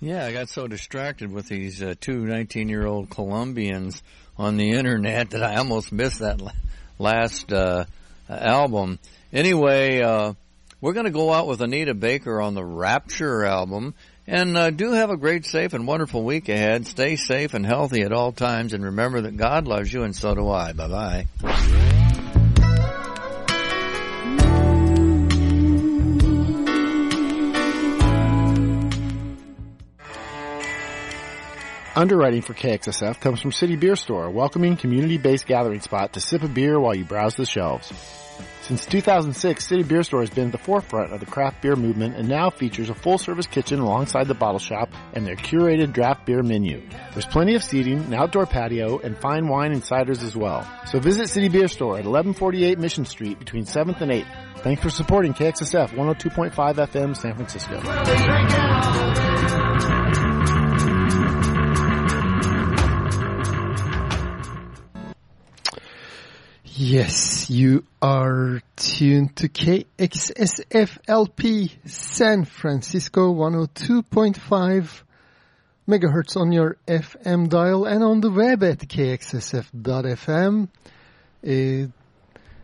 Yeah, I got so distracted with these uh, two 19 year old Colombians on the internet that I almost missed that last uh, album. Anyway, uh, we're going to go out with Anita Baker on the Rapture album. And uh, do have a great, safe, and wonderful week ahead. Stay safe and healthy at all times, and remember that God loves you, and so do I. Bye bye. Underwriting for KXSF comes from City Beer Store, a welcoming community-based gathering spot to sip a beer while you browse the shelves. Since 2006, City Beer Store has been at the forefront of the craft beer movement and now features a full-service kitchen alongside the bottle shop and their curated draft beer menu. There's plenty of seating, an outdoor patio, and fine wine and ciders as well. So visit City Beer Store at 1148 Mission Street between 7th and 8th. Thanks for supporting KXSF 102.5 FM San Francisco. Yes, you are tuned to KXSFLP San Francisco 102.5 megahertz on your FM dial and on the web at kxsf.fm. Uh,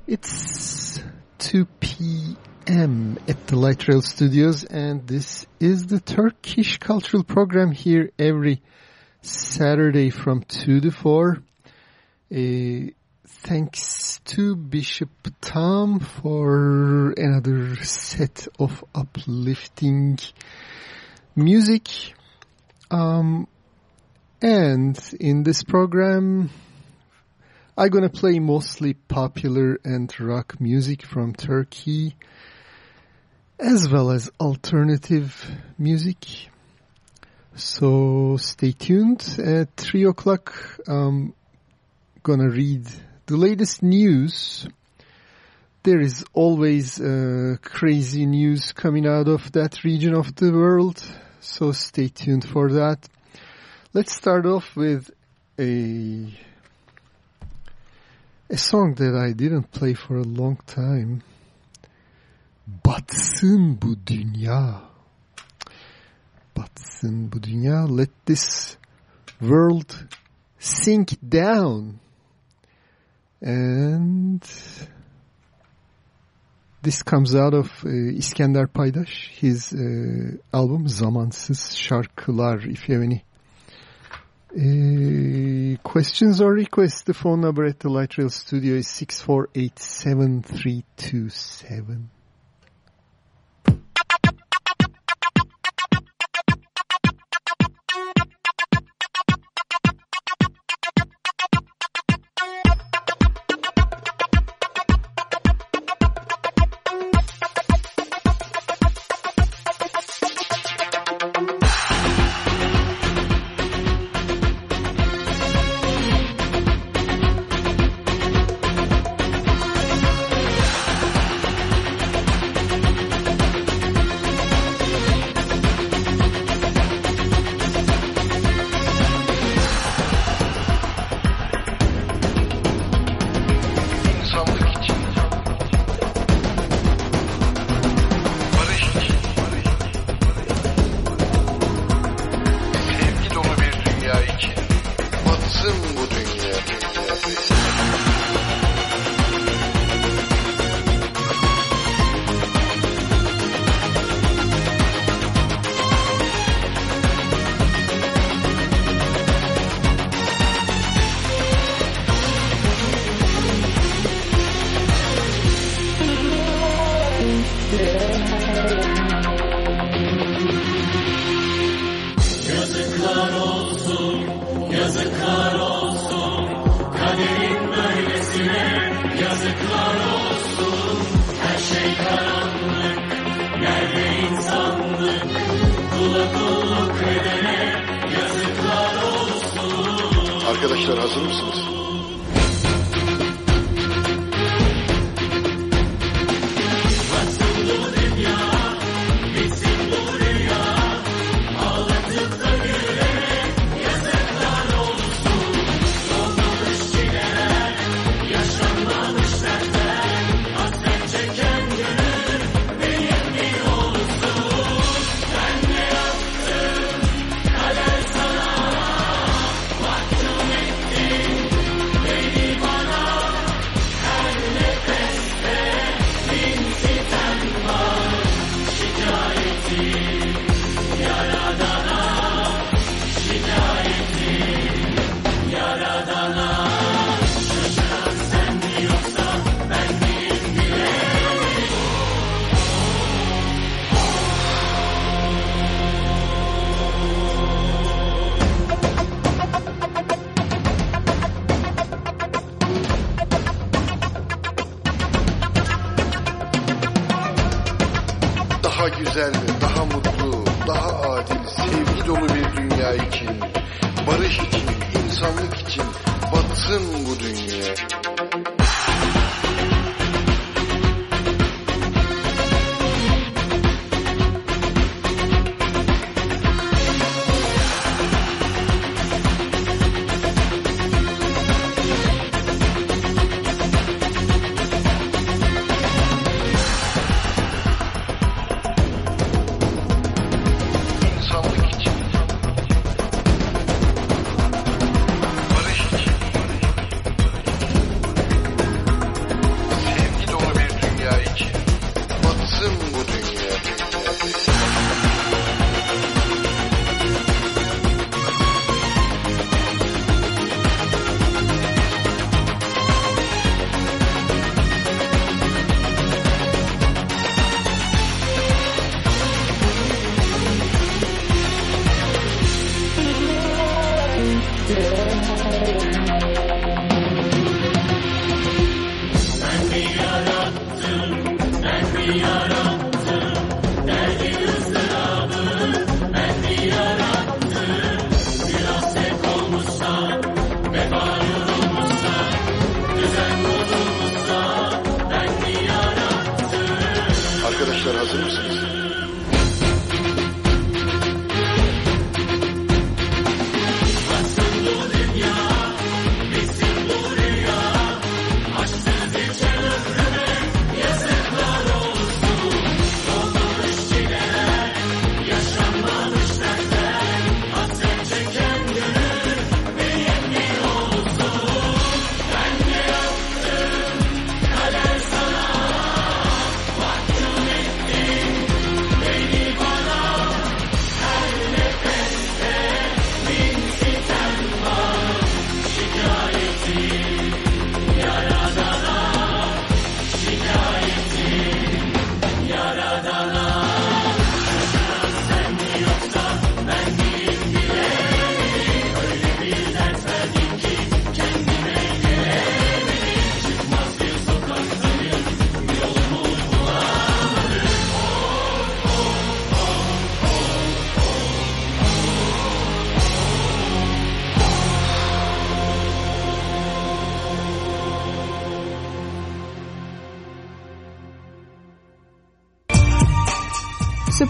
it's 2 p.m. at the Light Rail Studios and this is the Turkish Cultural Program here every Saturday from 2 to 4. Uh, Thanks to Bishop Tom for another set of uplifting music. Um, and in this program, I'm gonna play mostly popular and rock music from Turkey, as well as alternative music. So stay tuned. At 3 o'clock, I'm gonna read the latest news, there is always uh, crazy news coming out of that region of the world, so stay tuned for that. Let's start off with a a song that I didn't play for a long time. Batsın bu dünya. Batsın bu dünya. Let this world sink down. And this comes out of uh, İskender Paydaş, his uh, album Zamansız Şarkılar. If you have any uh, questions or requests, the phone number at the Light Rail Studio is 648-7327. mutum ya duniya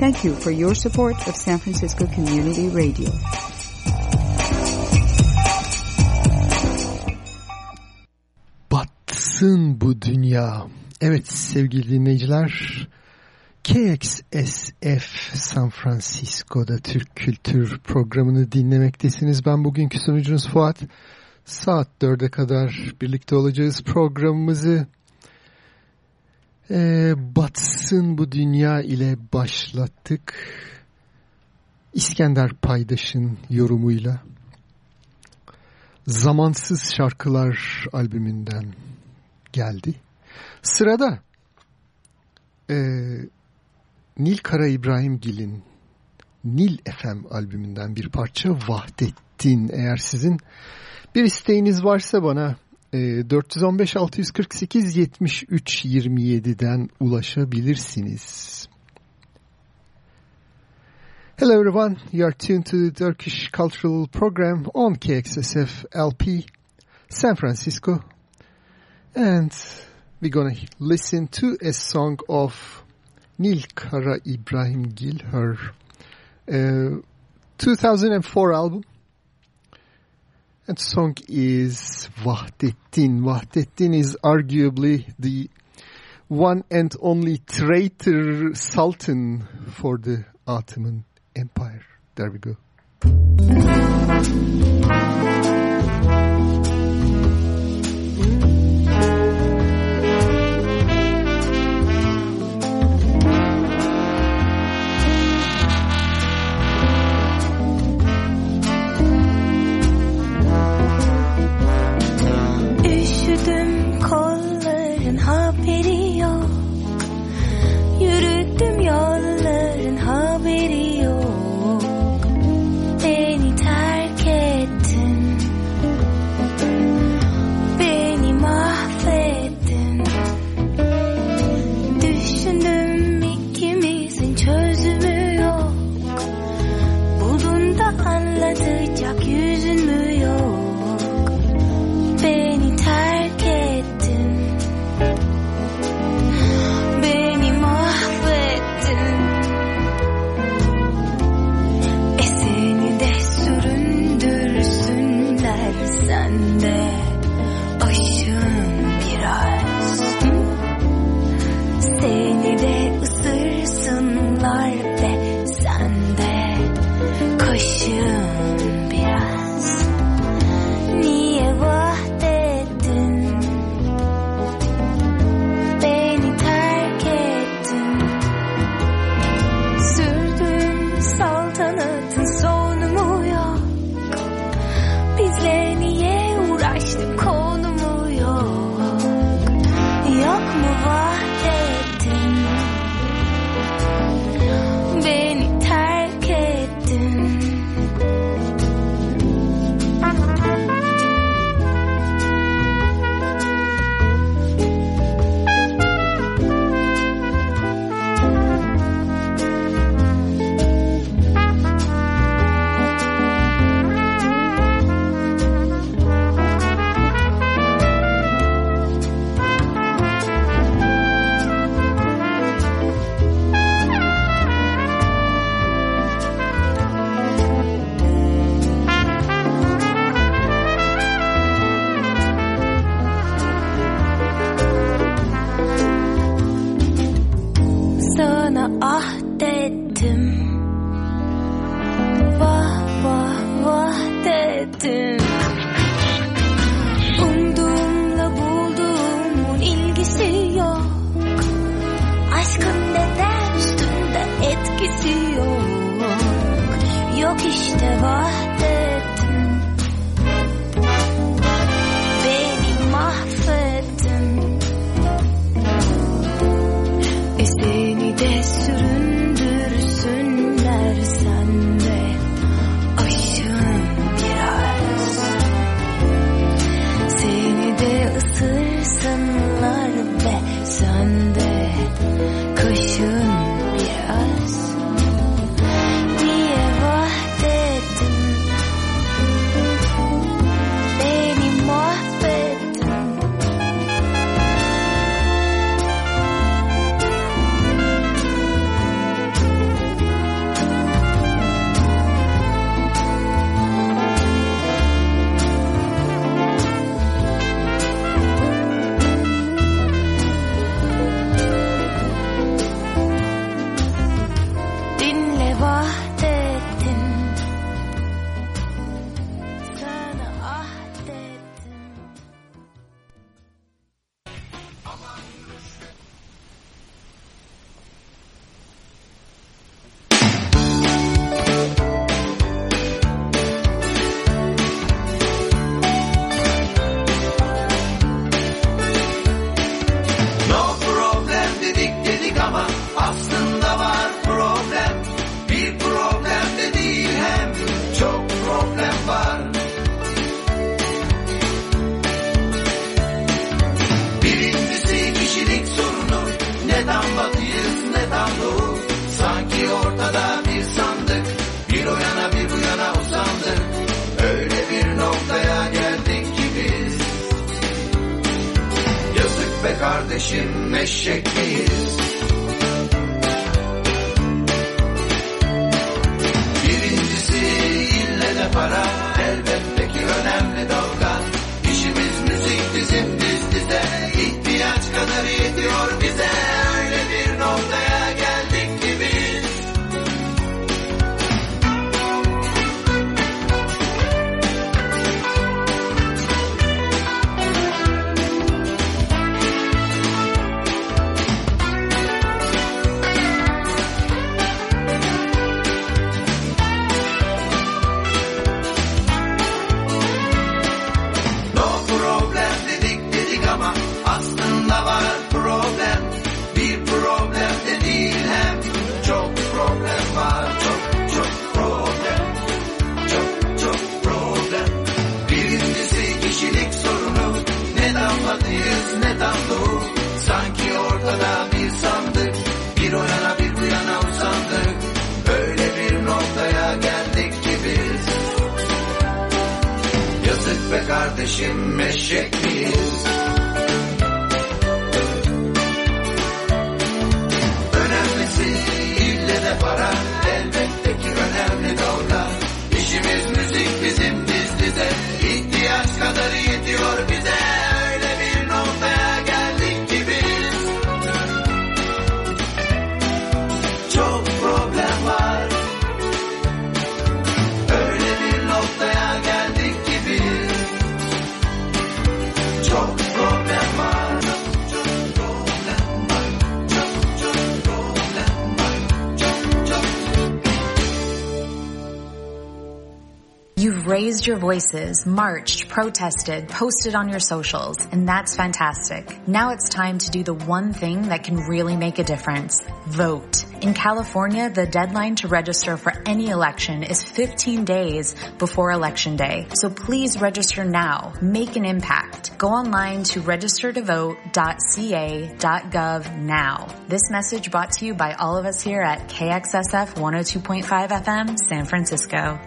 Thank you for your support of San Francisco Community Radio. Batsın bu dünya. Evet sevgili dinleyiciler, KXSF San Francisco'da Türk Kültür programını dinlemektesiniz. Ben bugünkü sunucunuz Fuat. Saat dörde kadar birlikte olacağız. Programımızı e, batsın bu dünya ile başlattık. İskender Paydaş'ın yorumuyla. Zamansız Şarkılar albümünden geldi. Sırada e, Nil Kara İbrahimgil'in Nil FM albümünden bir parça Vahdettin. Eğer sizin bir isteğiniz varsa bana 415 648 73 27'den ulaşabilirsiniz. Hello everyone, you are tuned to the Turkish Cultural Program on KXSF LP San Francisco and we're gonna listen to a song of Nil Kara Ibrahim Gil, her Uh, 2004 album. And song is Vahdettin. Vahdettin is arguably the one and only traitor sultan for the Ottoman Empire. There we go. Raised your voices, marched, protested, posted on your socials, and that's fantastic. Now it's time to do the one thing that can really make a difference. Vote. In California, the deadline to register for any election is 15 days before election day. So please register now. Make an impact. Go online to registertovote.ca.gov now. This message brought to you by all of us here at KXSF 102.5 FM, San Francisco.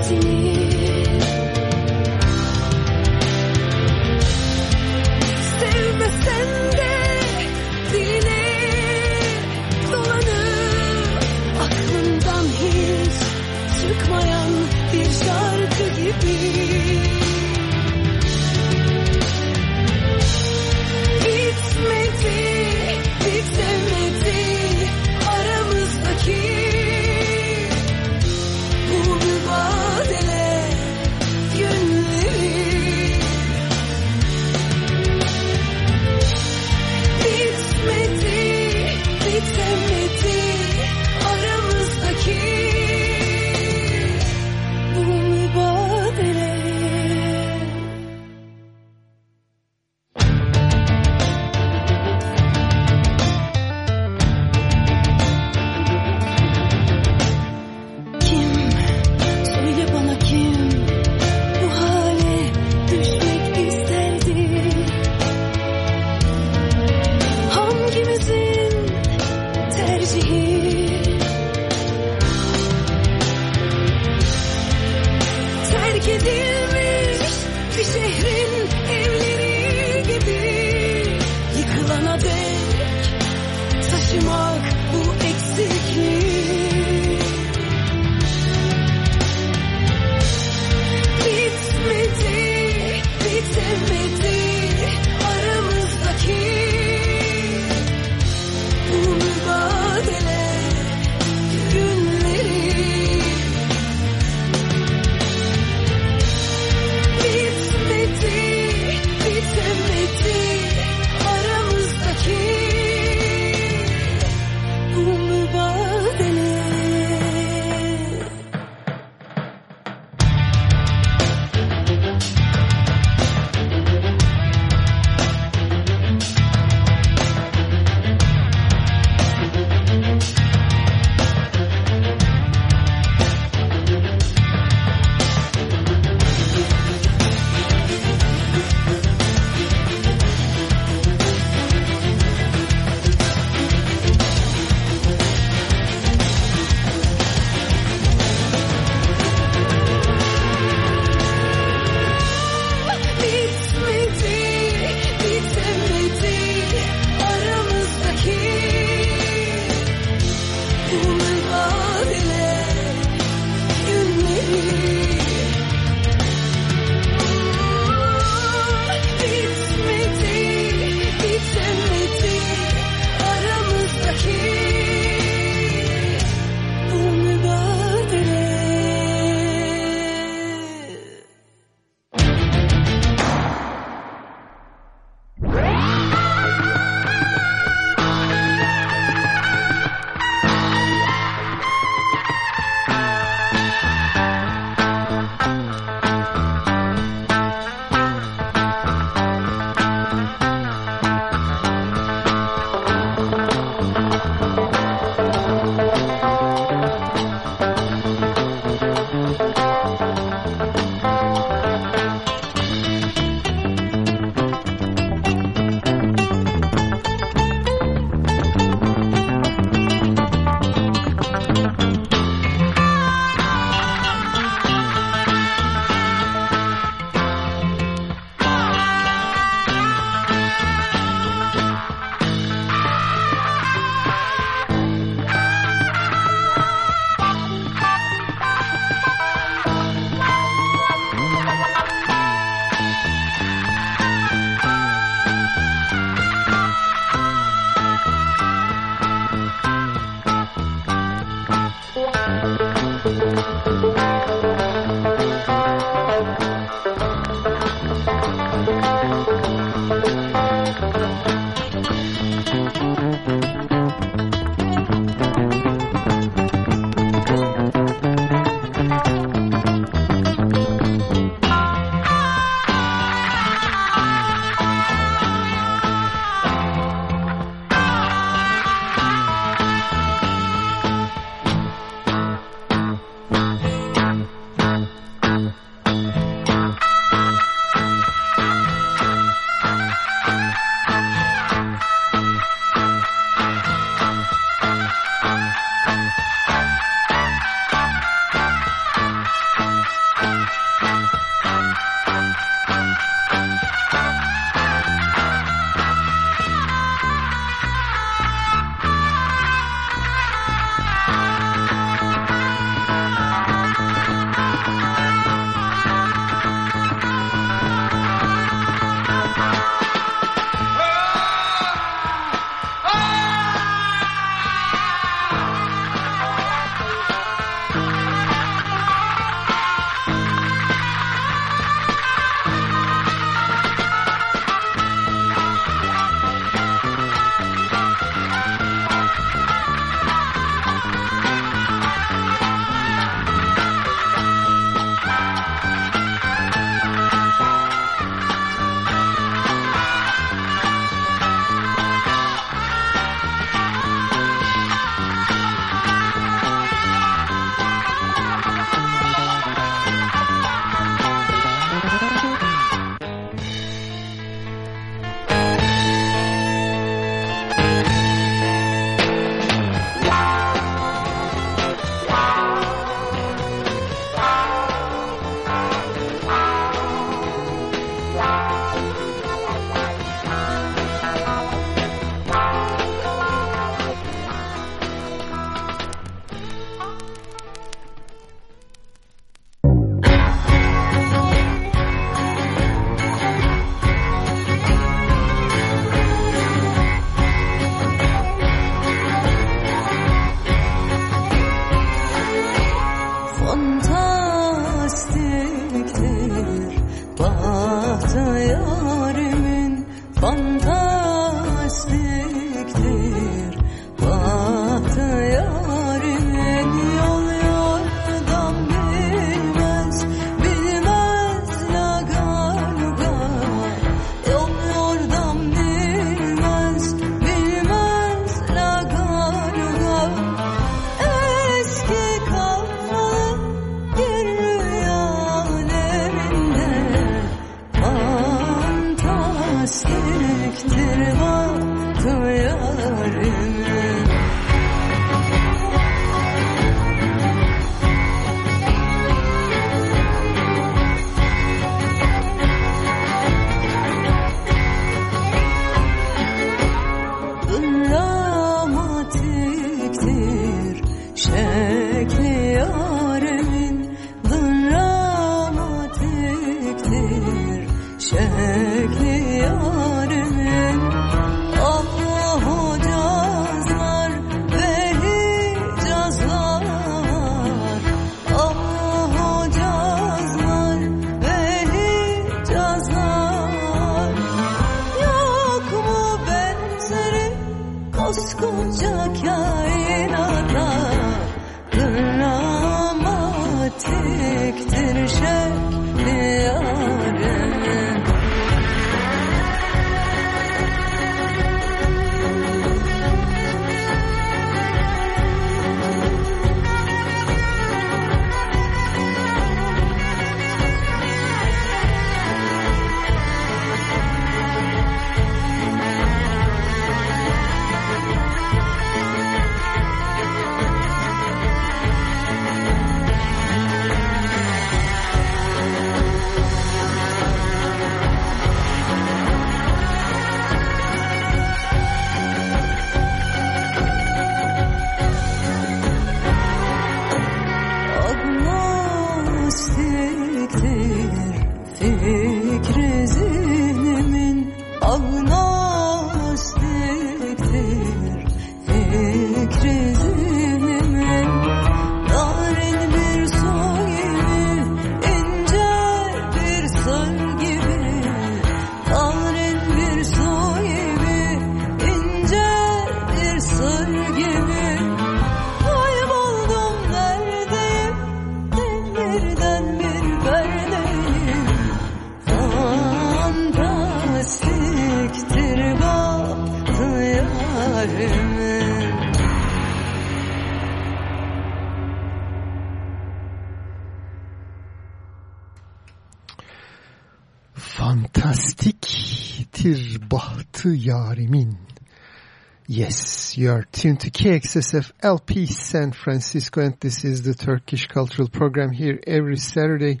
Tuned to KXSF LP San Francisco and this is the Turkish Cultural Program here every Saturday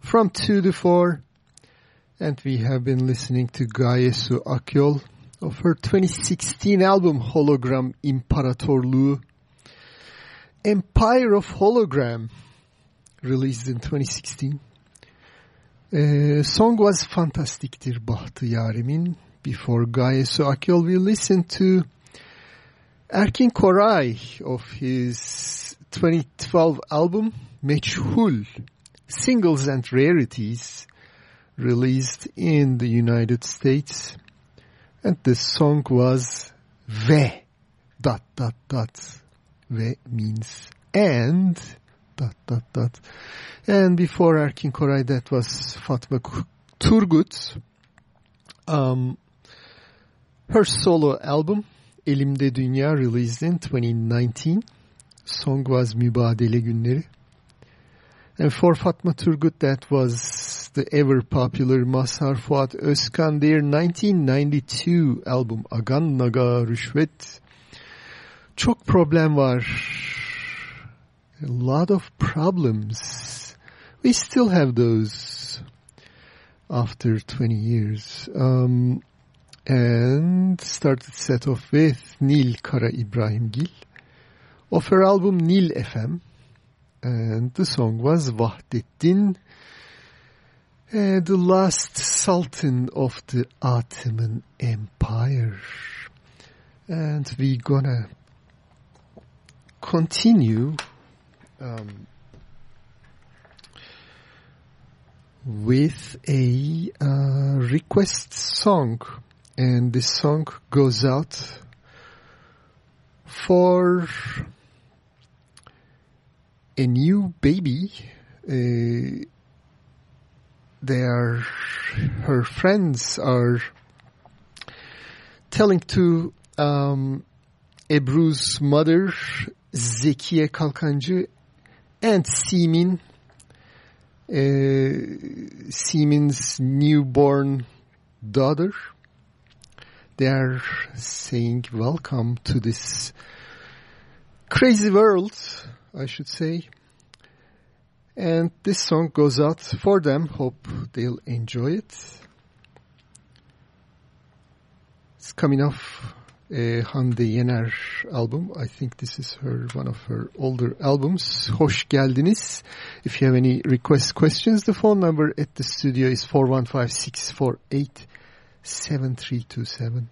from 2 to 4. And we have been listening to Gaye Su Akyol of her 2016 album Hologram İmparatorluğu. Empire of Hologram, released in 2016. Uh, song was Fantastiktir Bahtı Yarimin. Before Gaye Su Akyol, we listened to Erkin Koray of his 2012 album Meçhul, Singles and Rarities, released in the United States. And the song was Ve, dot, dot, dot. Ve means and, dot, dot, dot. And before Erkin Koray, that was Fatma Turgut. Um, her solo album, Elimde Dünya, released in 2019. Song was Mübadele Günleri. And for Fatma Turgut, that was the ever popular Mazhar Fuat Özkan, their 1992 album Agan Naga Rüşvet. Çok problem var. A lot of problems. We still have those after 20 years. Um, and started set off with Nil Kara İbrahim İbrahimgil of her album Nil FM. And the song was Vahdettin, the last sultan of the Ottoman Empire. And we gonna continue um, with a uh, request song. And this song goes out for a new baby. Uh, they are, her friends are telling to um, Ebru's mother, Zekiye Kalkancı, and Simin, uh, Simin's newborn daughter they are saying welcome to this crazy world, I should say. And this song goes out for them. Hope they'll enjoy it. It's coming off uh, a Hande Yener album. I think this is her one of her older albums. Hoş geldiniz. If you have any requests, questions, the phone number at the studio is 415 648 7327.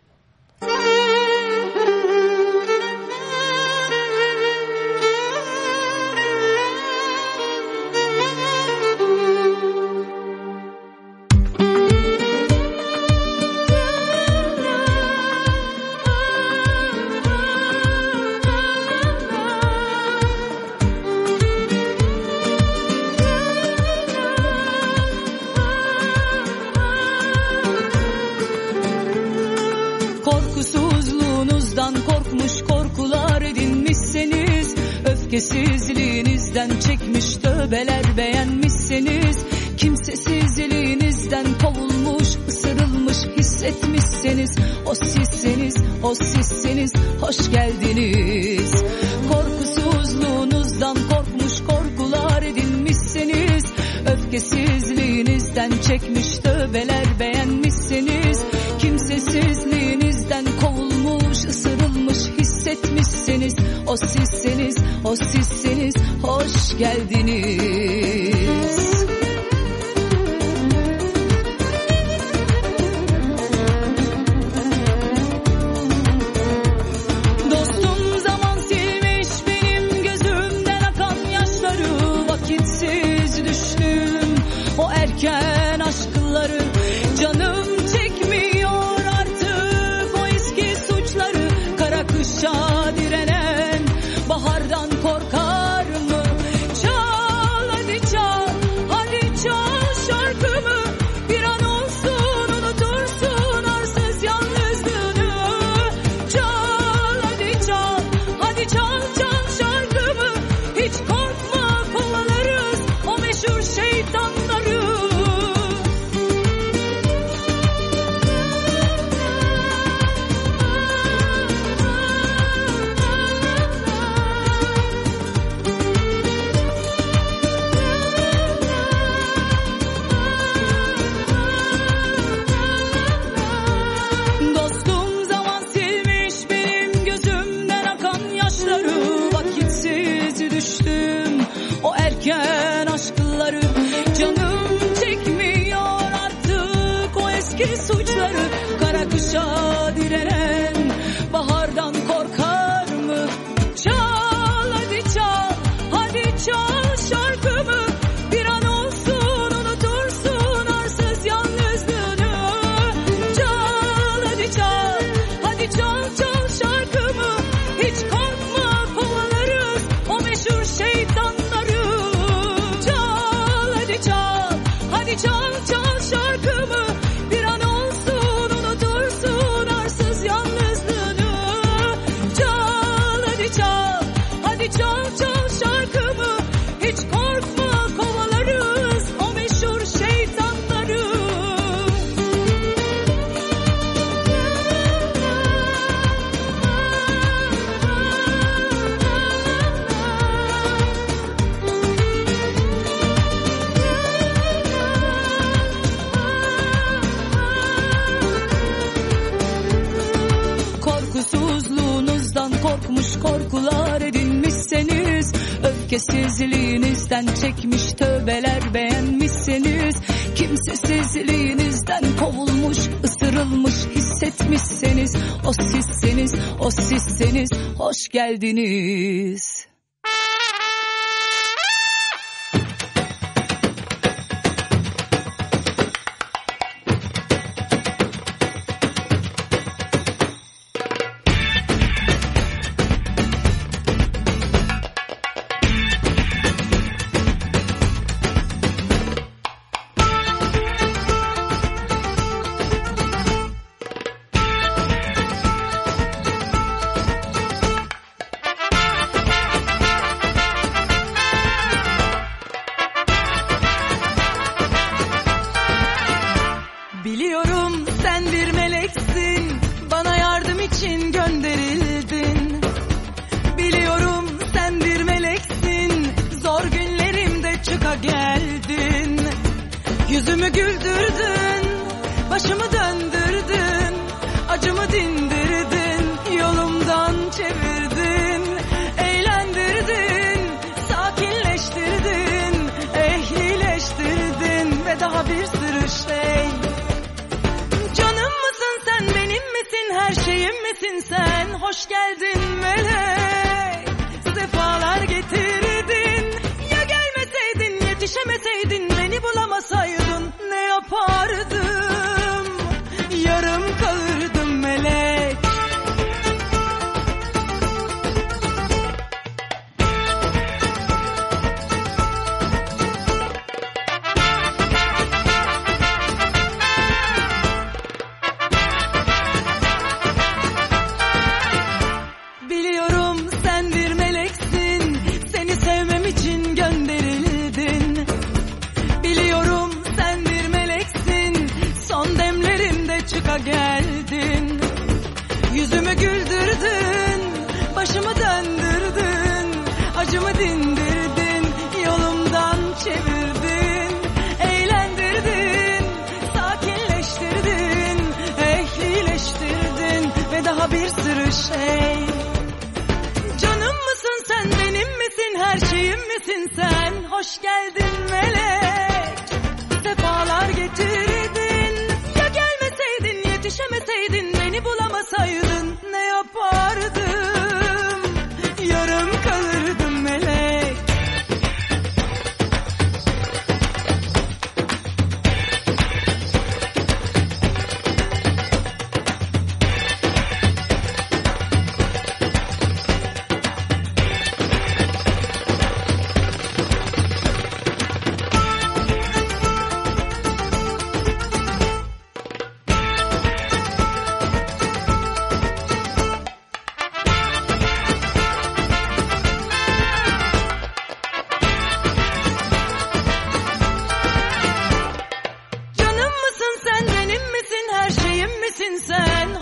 hoş geldiniz.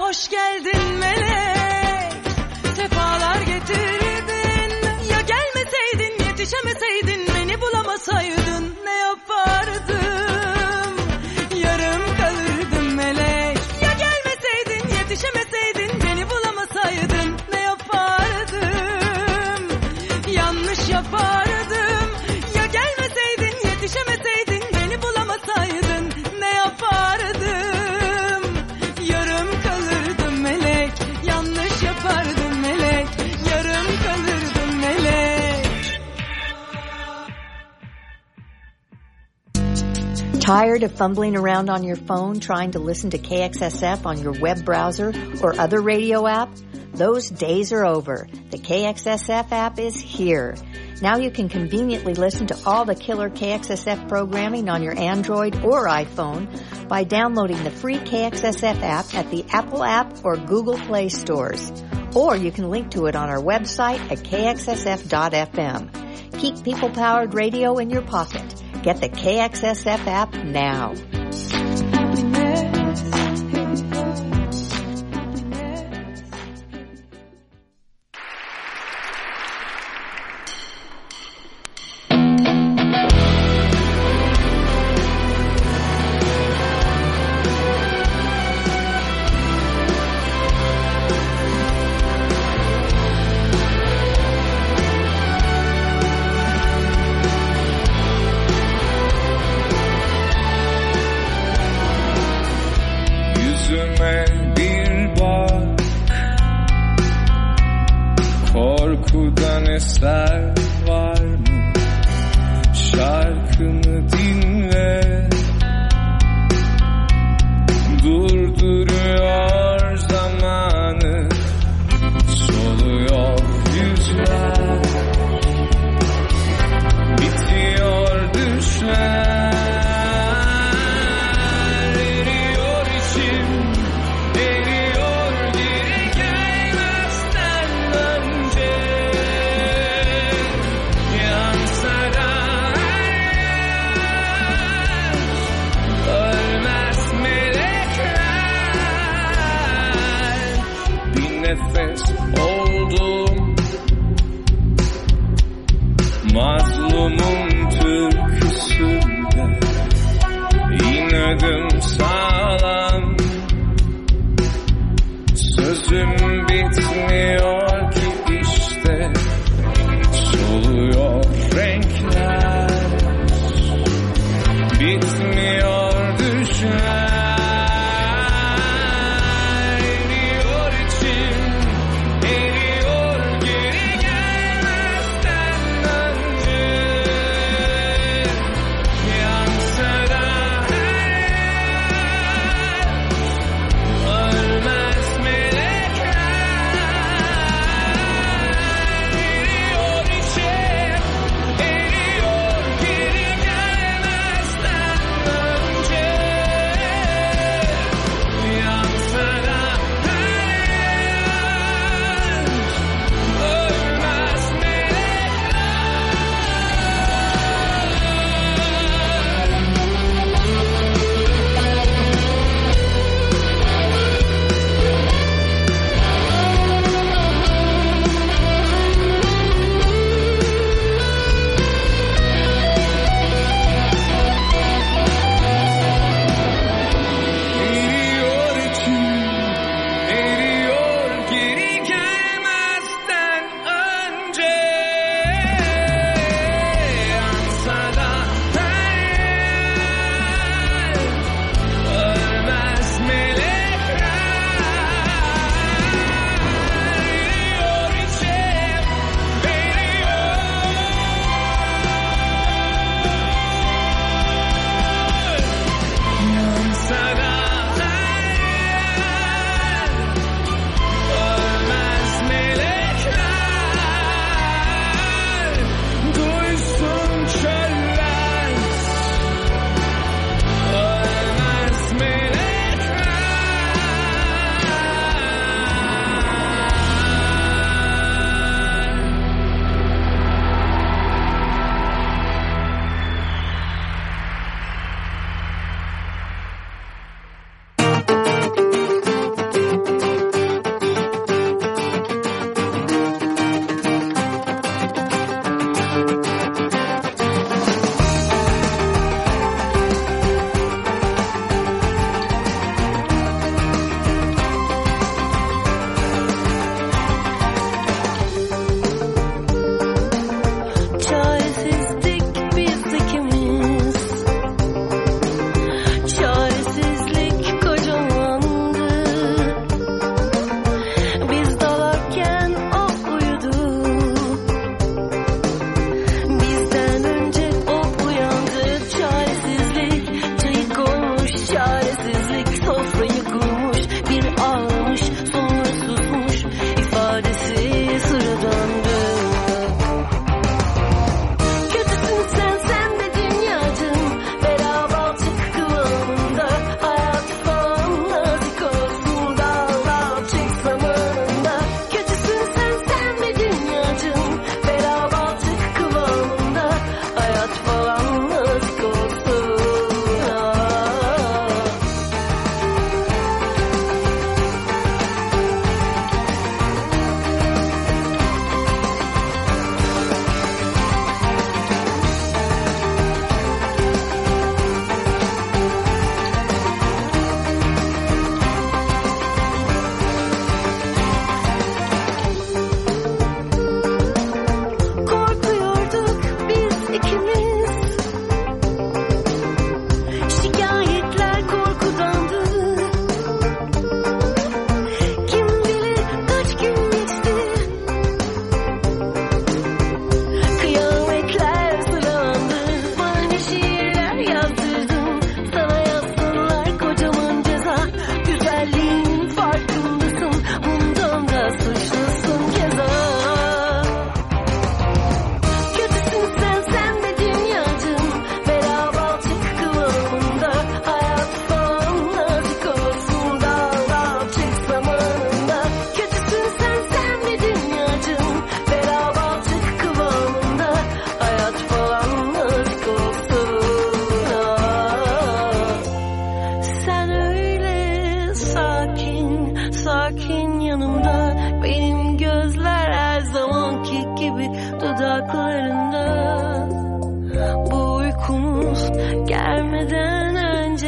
Hoş geldin melek Tired of fumbling around on your phone trying to listen to KXSF on your web browser or other radio app? Those days are over. The KXSF app is here. Now you can conveniently listen to all the killer KXSF programming on your Android or iPhone by downloading the free KXSF app at the Apple App or Google Play stores. Or you can link to it on our website at kxsf.fm. Keep people powered radio in your pocket. Get the KXSF app now.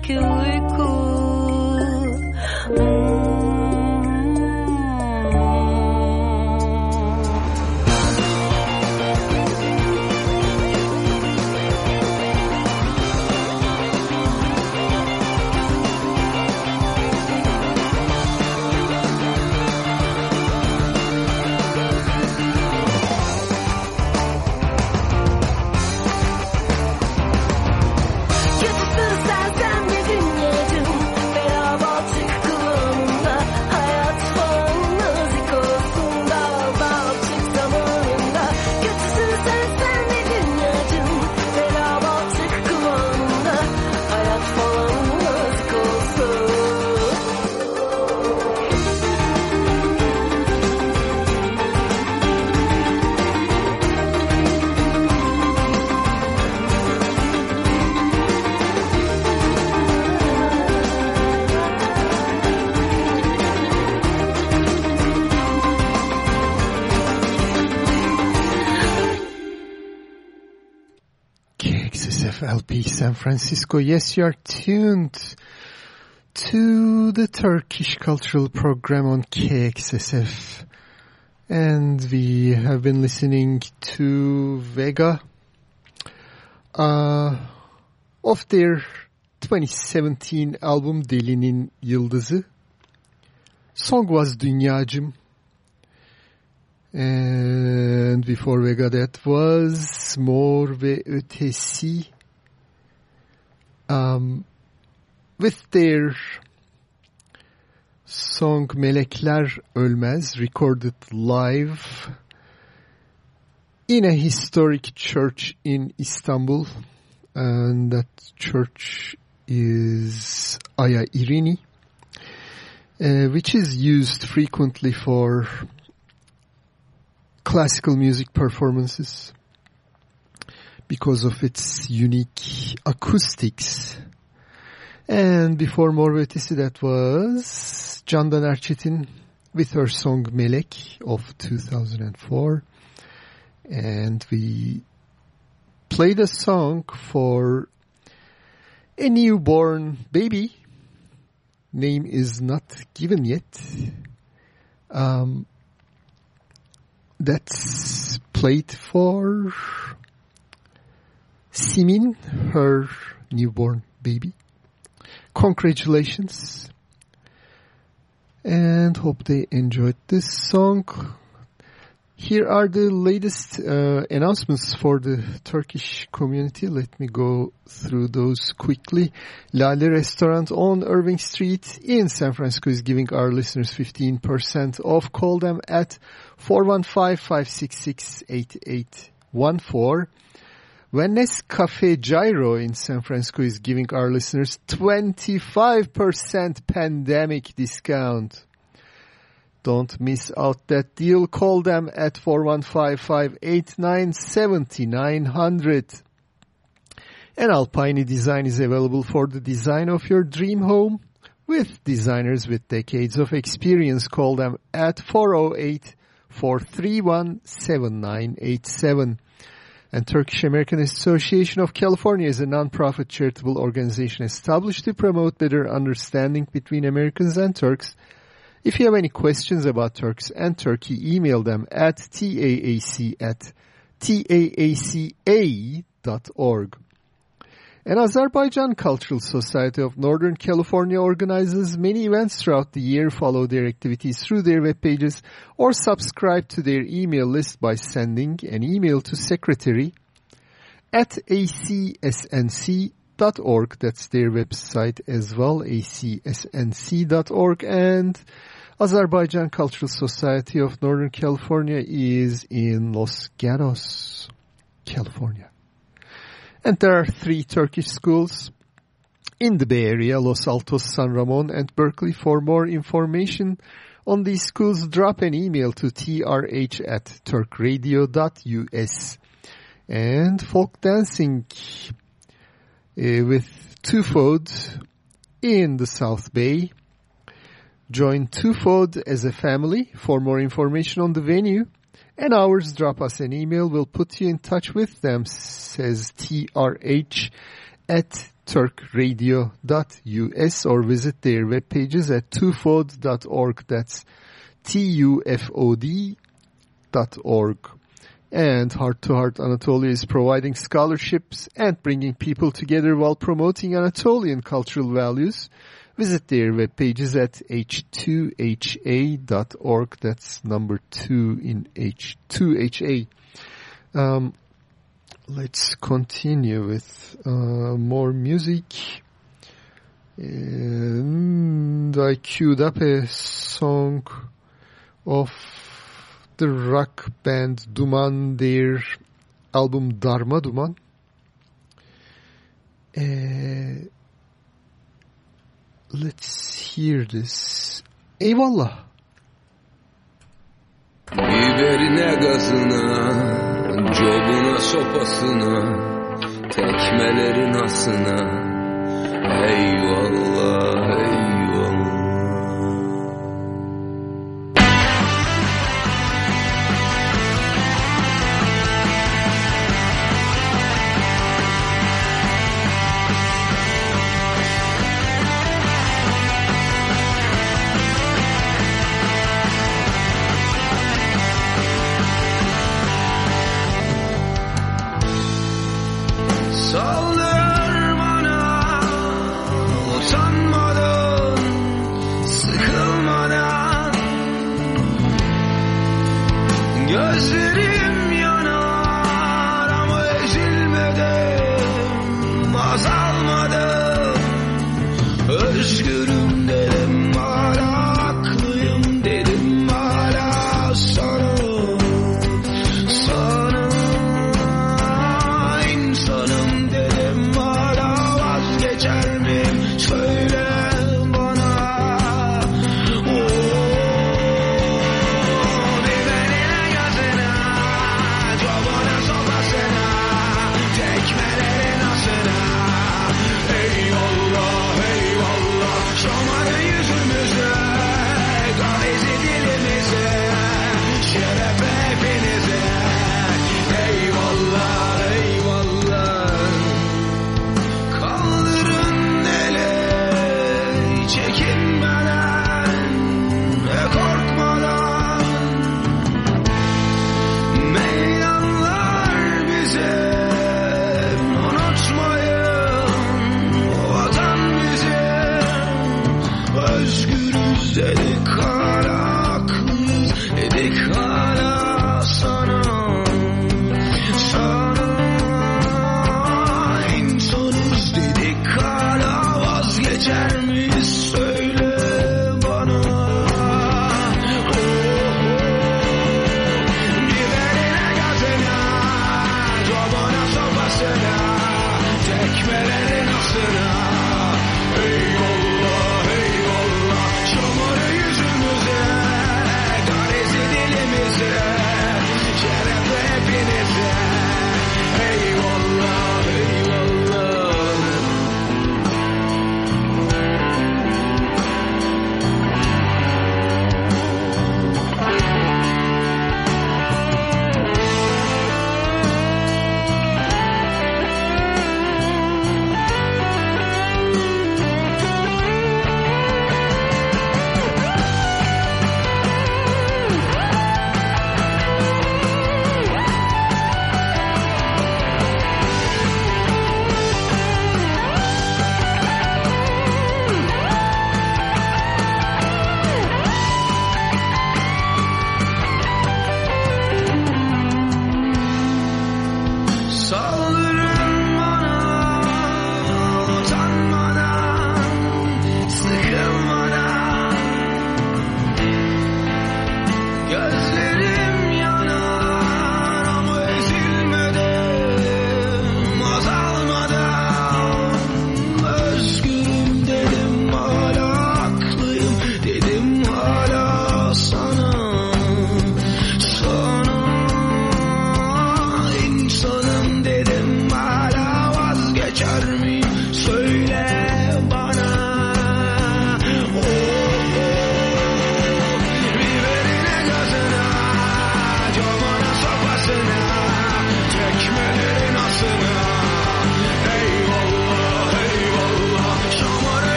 Içimdeki uyku San Francisco. Yes, you are tuned to the Turkish Cultural Program on KXSF. And we have been listening to Vega uh, of their 2017 album Delinin Yıldızı. Song was Dünyacım. And before Vega that was Mor ve Ötesi um, with their song Melekler Ölmez recorded live in a historic church in Istanbul. And that church is Aya Irini uh, which is used frequently for classical music performances because of its unique acoustics. And before Mor ve Ötesi that was Candan Erçetin with her song Melek of 2004. And we played a song for a newborn baby. Name is not given yet. Um, that's played for Simin, her newborn baby. Congratulations. And hope they enjoyed this song. Here are the latest uh, announcements for the Turkish community. Let me go through those quickly. Lale Restaurant on Irving Street in San Francisco is giving our listeners 15% off. Call them at 415-566-8814. Venice Cafe Gyro in San Francisco is giving our listeners 25% pandemic discount. Don't miss out that deal. Call them at 415-589-7900. And Alpine Design is available for the design of your dream home with designers with decades of experience. Call them at 408-431-7987. And Turkish American Association of California is a nonprofit charitable organization established to promote better understanding between Americans and Turks. If you have any questions about Turks and Turkey, email them at taac at taaca.org. And Azerbaijan Cultural Society of Northern California organizes many events throughout the year. Follow their activities through their web pages or subscribe to their email list by sending an email to secretary at acsnc.org. That's their website as well, acsnc.org. And Azerbaijan Cultural Society of Northern California is in Los Gatos, California. And there are three Turkish schools in the Bay Area, Los Altos, San Ramon, and Berkeley. For more information on these schools, drop an email to trh at turkradio.us. And folk dancing uh, with Tufod in the South Bay. Join Tufod as a family. For more information on the venue and hours, drop us an email. We'll put you in touch with them, says TRH at turkradio.us or visit their web pages at tufod.org. That's T-U-F-O-D dot org. And Heart to Heart Anatolia is providing scholarships and bringing people together while promoting Anatolian cultural values. Visit their web pages at h2ha.org. That's number two in H2HA. Um, let's continue with uh, more music. And I queued up a song of the rock band Duman, their album Darma Duman. Uh, let's hear this. Eyvallah. Biberine gazına, cobuna sopasına, tekmelerin asına. Eyvallah,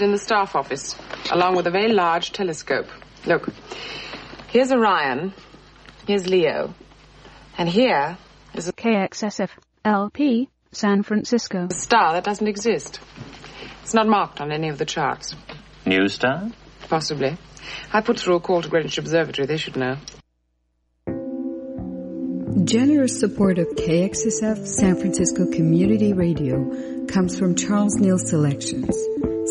it in the staff office, along with a very large telescope. Look, here's Orion, here's Leo, and here is a KXSF LP San Francisco. A star that doesn't exist. It's not marked on any of the charts. New star? Possibly. I put through a call to Greenwich Observatory. They should know. Generous support of KXSF San Francisco Community Radio comes from Charles Neal Selections.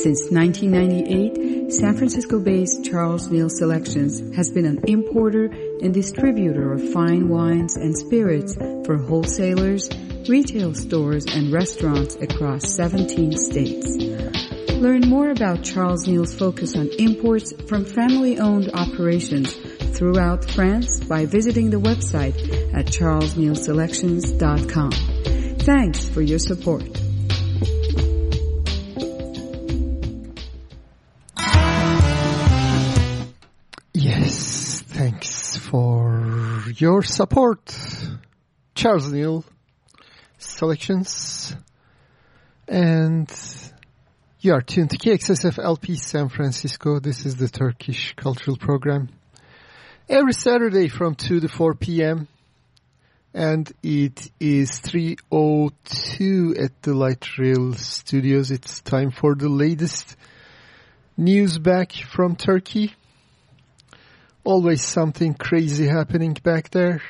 Since 1998, San Francisco-based Charles Neal Selections has been an importer and distributor of fine wines and spirits for wholesalers, retail stores, and restaurants across 17 states. Learn more about Charles Neal's focus on imports from family-owned operations throughout France by visiting the website at charlesnealselections.com. Thanks for your support. Your support. Charles Neal selections. And you are tuned to KXSF LP San Francisco. This is the Turkish Cultural Program. Every Saturday from 2 to 4 p.m. And it is 3.02 at the Light Rail Studios. It's time for the latest news back from Turkey always something crazy happening back there.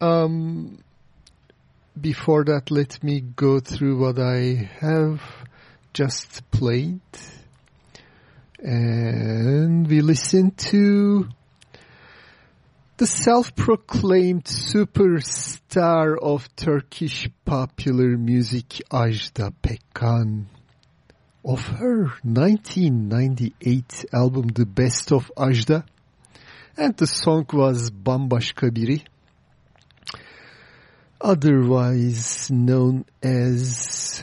Um, before that, let me go through what I have just played. And we listen to the self-proclaimed superstar of Turkish popular music, Ajda Pekkan. Of her 1998 album, The Best of Ajda, and the song was Bambaşka Biri, otherwise known as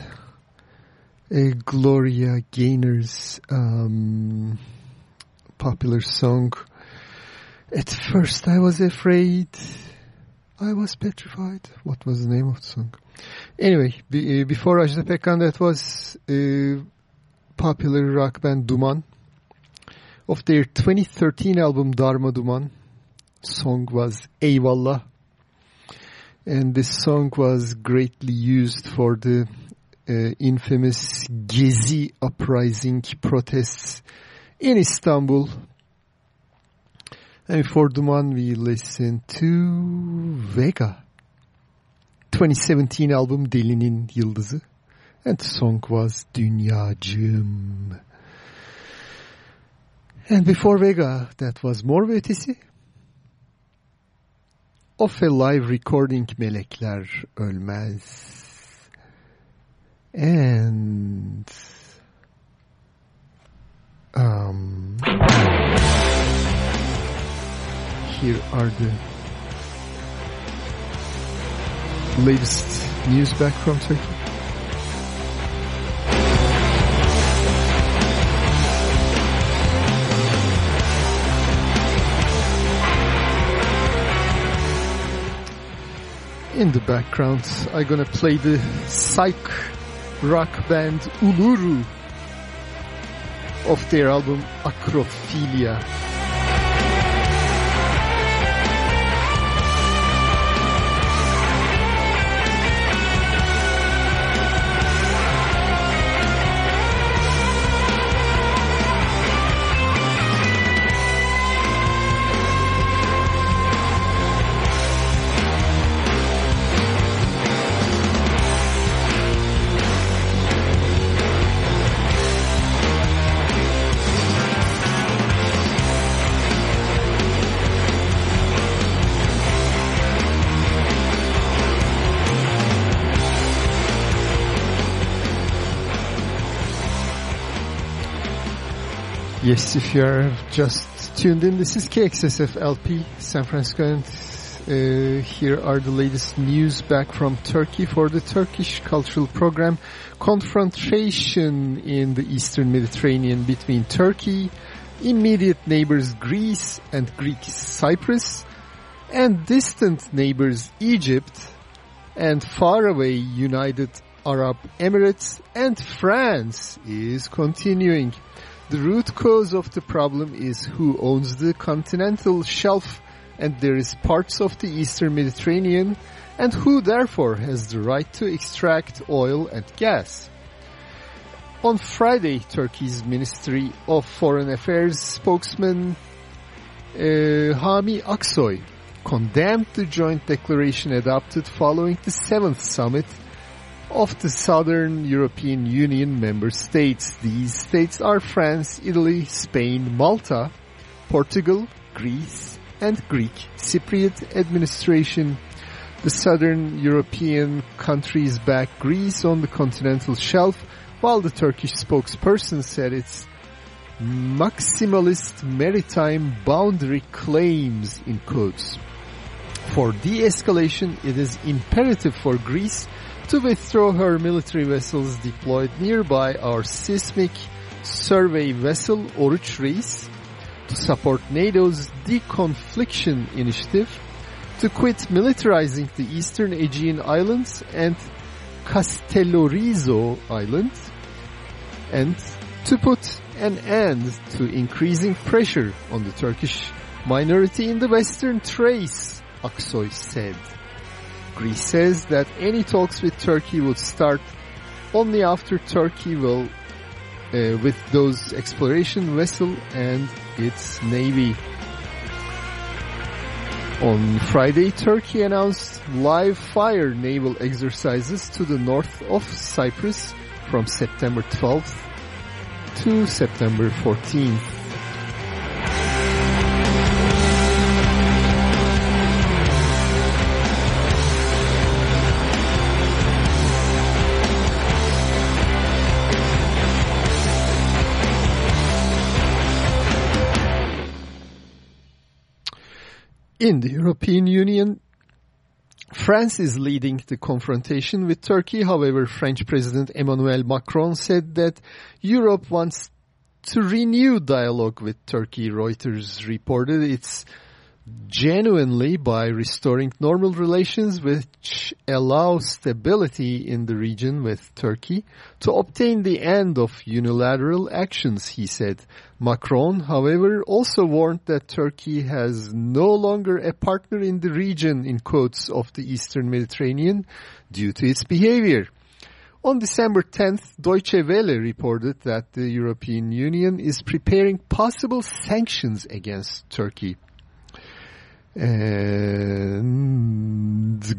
a Gloria Gaynor's um, popular song. At first I was afraid, I was petrified. What was the name of the song? Anyway, uh, before Ajda Pekkan that was uh, popular rock band Duman of their 2013 album Darmaduman. Song was Eyvallah. And this song was greatly used for the uh, infamous Gezi uprising protests in Istanbul. And for Duman we listen to Vega. 2017 album Delinin Yıldızı. And the song was Dünyacım. And before Vega, that was Mor ve Ötesi. Of a live recording Melekler Ölmez. And um, here are the latest news back from Turkey. In the background, I'm gonna play the psych rock band Uluru of their album Acrophilia. If you are just tuned in, this is KXSF LP San Francisco and uh, here are the latest news back from Turkey for the Turkish Cultural Program. Confrontation in the Eastern Mediterranean between Turkey, immediate neighbors Greece and Greek Cyprus, and distant neighbors Egypt and faraway United Arab Emirates, and France is continuing. The root cause of the problem is who owns the continental shelf and there is parts of the eastern Mediterranean and who therefore has the right to extract oil and gas. On Friday, Turkey's Ministry of Foreign Affairs spokesman uh, Hami Aksoy condemned the joint declaration adopted following the seventh summit of the Southern European Union member states. These states are France, Italy, Spain, Malta, Portugal, Greece, and Greek Cypriot administration. The Southern European countries back Greece on the continental shelf, while the Turkish spokesperson said its maximalist maritime boundary claims in quotes. For de-escalation, it is imperative for Greece to withdraw her military vessels deployed nearby our seismic survey vessel Oruç Reis to support NATO's deconfliction initiative, to quit militarizing the eastern Aegean islands and Castellorizo Island, and to put an end to increasing pressure on the Turkish minority in the western Thrace, Aksoy said. Greece says that any talks with Turkey would start only after Turkey will, uh, with those exploration vessel and its navy. On Friday, Turkey announced live fire naval exercises to the north of Cyprus from September 12th to September 14th. In the European Union, France is leading the confrontation with Turkey. However, French President Emmanuel Macron said that Europe wants to renew dialogue with Turkey. Reuters reported it's genuinely by restoring normal relations which allow stability in the region with Turkey to obtain the end of unilateral actions, he said. Macron, however, also warned that Turkey has no longer a partner in the region, in quotes, of the Eastern Mediterranean due to its behavior. On December 10th, Deutsche Welle reported that the European Union is preparing possible sanctions against Turkey. And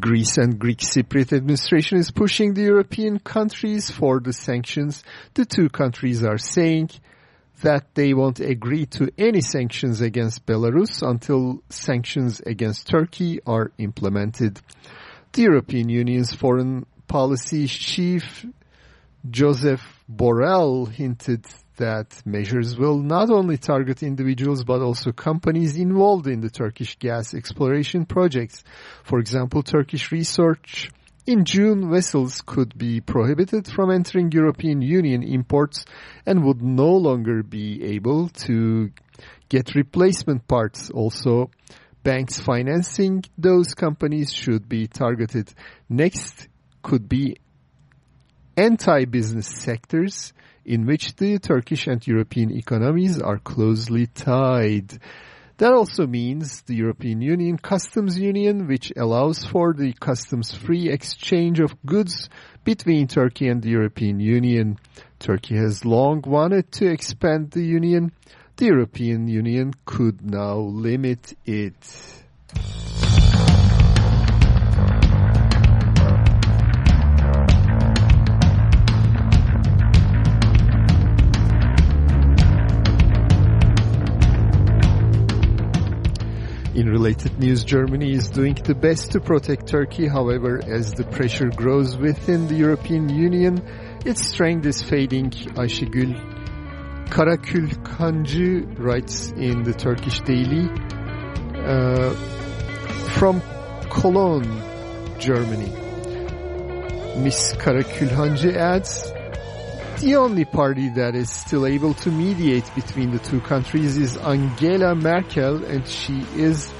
Greece and Greek Cypriot administration is pushing the European countries for the sanctions. The two countries are saying that they won't agree to any sanctions against Belarus until sanctions against Turkey are implemented. The European Union's foreign policy chief Joseph Borrell hinted that measures will not only target individuals but also companies involved in the Turkish gas exploration projects. For example, Turkish research in June, vessels could be prohibited from entering European Union imports and would no longer be able to get replacement parts. Also, banks financing those companies should be targeted. Next could be anti-business sectors in which the Turkish and European economies are closely tied. That also means the European Union Customs Union, which allows for the customs-free exchange of goods between Turkey and the European Union. Turkey has long wanted to expand the Union. The European Union could now limit it. In related news, Germany is doing the best to protect Turkey. However, as the pressure grows within the European Union, its strength is fading. Ayşegül Karakülkancı writes in the Turkish Daily uh, from Cologne, Germany. Miss Karakülhancı adds, the only party that is still able to mediate between the two countries is Angela Merkel and she is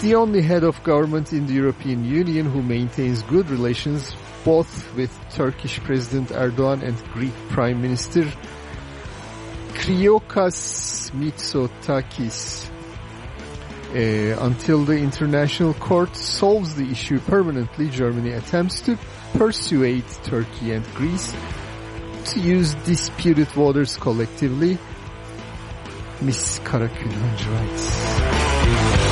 the only head of government in the European Union who maintains good relations both with Turkish President Erdogan and Greek Prime Minister Kyriakos Mitsotakis. Uh, until the international court solves the issue permanently, Germany attempts to persuade Turkey and Greece to use disputed waters collectively. Miss Karakülhanj writes.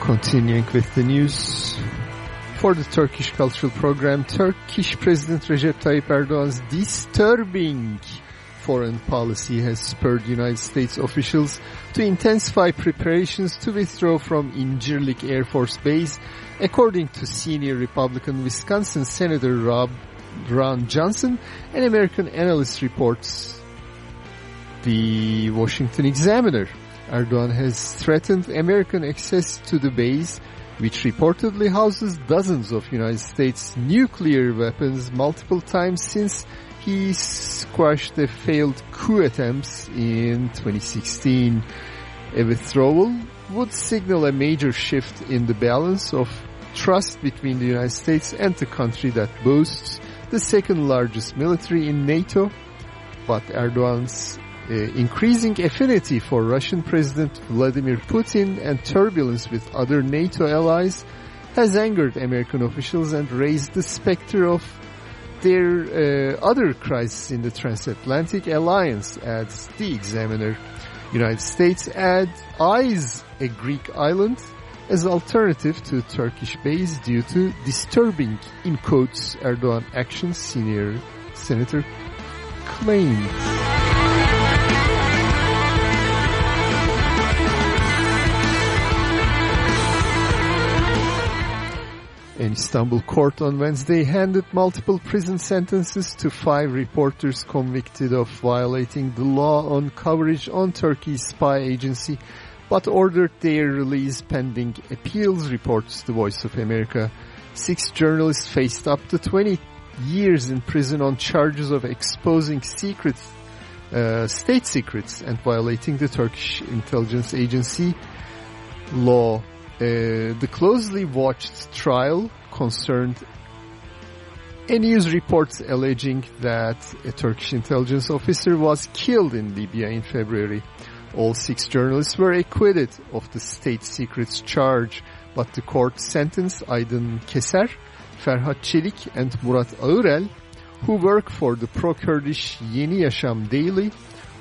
Continuing with the news. For the Turkish Cultural Program, Turkish President Recep Tayyip Erdogan's disturbing foreign policy has spurred United States officials to intensify preparations to withdraw from Incirlik Air Force Base, according to senior Republican Wisconsin Senator Rob Ron Johnson, and American analyst reports the Washington Examiner. Erdogan has threatened American access to the base, which reportedly houses dozens of United States nuclear weapons multiple times since he squashed the failed coup attempts in 2016. A withdrawal would signal a major shift in the balance of trust between the United States and the country that boasts the second largest military in NATO, but Erdogan's uh, increasing affinity for Russian President Vladimir Putin and turbulence with other NATO allies has angered American officials and raised the specter of their uh, other crisis in the transatlantic alliance, adds the examiner. United States add eyes a Greek island as alternative to Turkish base due to disturbing, in quotes, Erdogan actions, senior senator claimed. An Istanbul court on Wednesday handed multiple prison sentences to five reporters convicted of violating the law on coverage on Turkey's spy agency, but ordered their release pending appeals, reports the Voice of America. Six journalists faced up to 20 years in prison on charges of exposing secrets, uh, state secrets and violating the Turkish intelligence agency law. Uh, the closely watched trial concerned a news reports alleging that a Turkish intelligence officer was killed in Libya in February. All six journalists were acquitted of the state secrets charge, but the court sentenced Aydın Keser, Ferhat Çelik and Murat Ağırel, who work for the pro-Kurdish Yeni Yaşam Daily,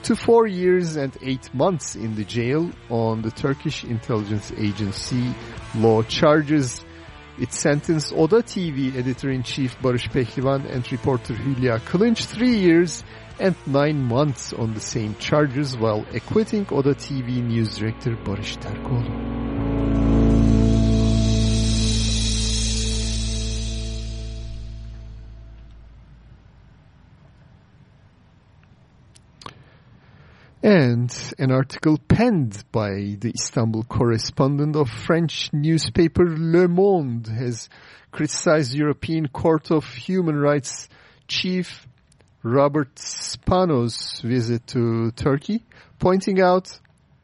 to four years and eight months in the jail on the Turkish intelligence agency law charges. It sentenced Oda TV editor-in-chief Barış Pehlivan and reporter Hülya Kılınç three years and nine months on the same charges while acquitting Oda TV news director Barış Terkoğlu. And an article penned by the Istanbul correspondent of French newspaper Le Monde has criticized European Court of Human Rights Chief Robert Spano's visit to Turkey, pointing out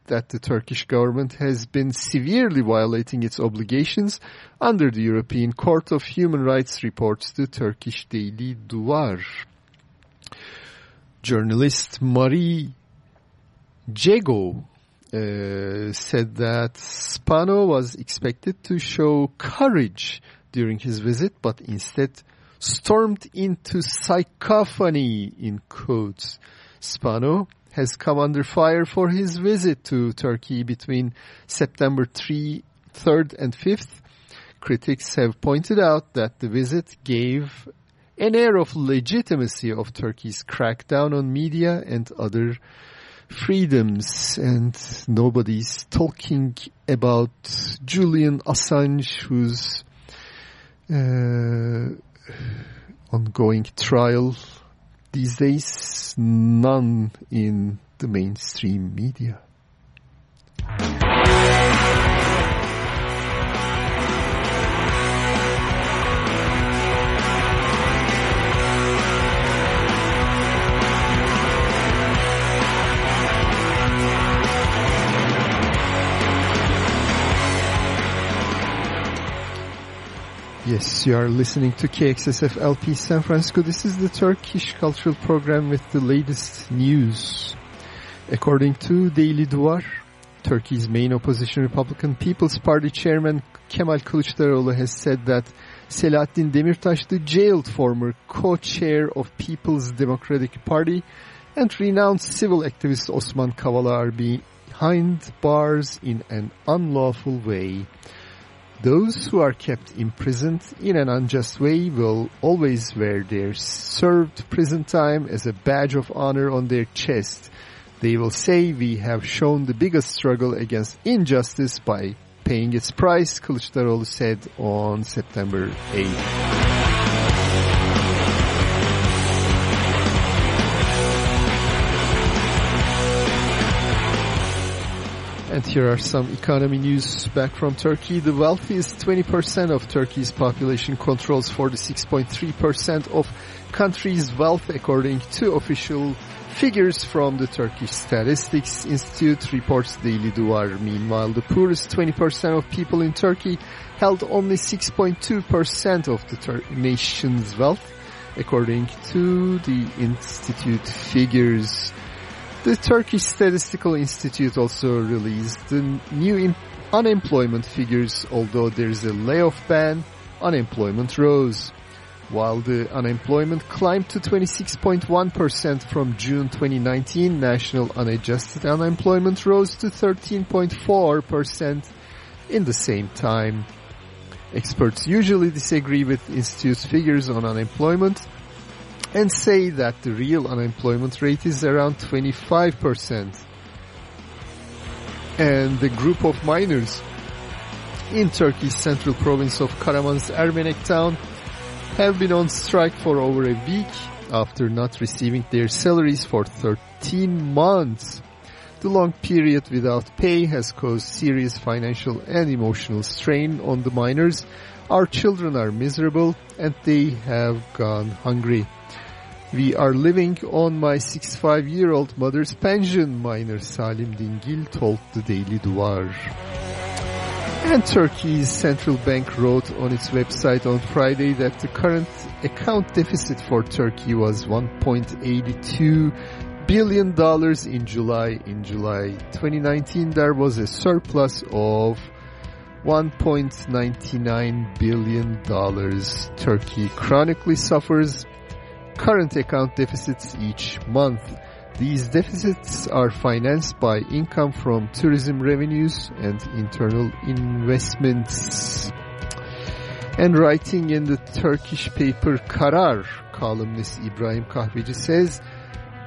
that the Turkish government has been severely violating its obligations under the European Court of Human Rights reports the Turkish daily Duvar. Journalist Marie Jégo uh, said that Spano was expected to show courage during his visit, but instead stormed into psychophony, in quotes. Spano has come under fire for his visit to Turkey between September 3, 3rd and 5th. Critics have pointed out that the visit gave an air of legitimacy of Turkey's crackdown on media and other freedoms and nobody's talking about Julian Assange whose uh, ongoing trial these days none in the mainstream media. Yes, you are listening to KXSF LP San Francisco. This is the Turkish cultural program with the latest news. According to Daily Duvar, Turkey's main opposition Republican People's Party chairman Kemal Kılıçdaroğlu has said that Selahattin Demirtas, the jailed former co-chair of People's Democratic Party, and renowned civil activist Osman Kavala are behind bars in an unlawful way. Those who are kept imprisoned in an unjust way will always wear their served prison time as a badge of honor on their chest. They will say we have shown the biggest struggle against injustice by paying its price, Kılıçdaroğlu said on September 8. And here are some economy news back from Turkey. The wealthiest 20% of Turkey's population controls 46.3% of country's wealth according to official figures from the Turkish Statistics Institute reports Daily Duvar. Meanwhile, the poorest 20% of people in Turkey held only 6.2% of the Tur- nation's wealth according to the institute figures. The Turkish Statistical Institute also released the new unemployment figures. Although there is a layoff ban, unemployment rose. While the unemployment climbed to 26.1% from June 2019, national unadjusted unemployment rose to 13.4% in the same time. Experts usually disagree with Institute's figures on unemployment and say that the real unemployment rate is around 25%. And the group of miners in Turkey's central province of Karaman's Ermenek town have been on strike for over a week after not receiving their salaries for 13 months. The long period without pay has caused serious financial and emotional strain on the miners. Our children are miserable and they have gone hungry. We are living on my 65-year-old mother's pension, miner Salim Dingil told the Daily Duvar. And Turkey's central bank wrote on its website on Friday that the current account deficit for Turkey was 1.82 billion dollars in July. In July 2019, there was a surplus of 1.99 billion dollars. Turkey chronically suffers current account deficits each month. These deficits are financed by income from tourism revenues and internal investments. And writing in the Turkish paper Karar, columnist Ibrahim Kahveci says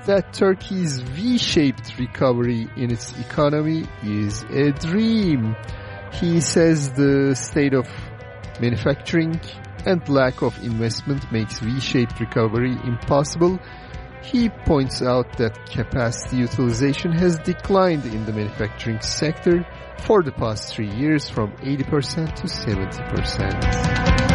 that Turkey's V-shaped recovery in its economy is a dream. He says the state of manufacturing and lack of investment makes V-shaped recovery impossible. He points out that capacity utilization has declined in the manufacturing sector for the past three years from 80% to 70%.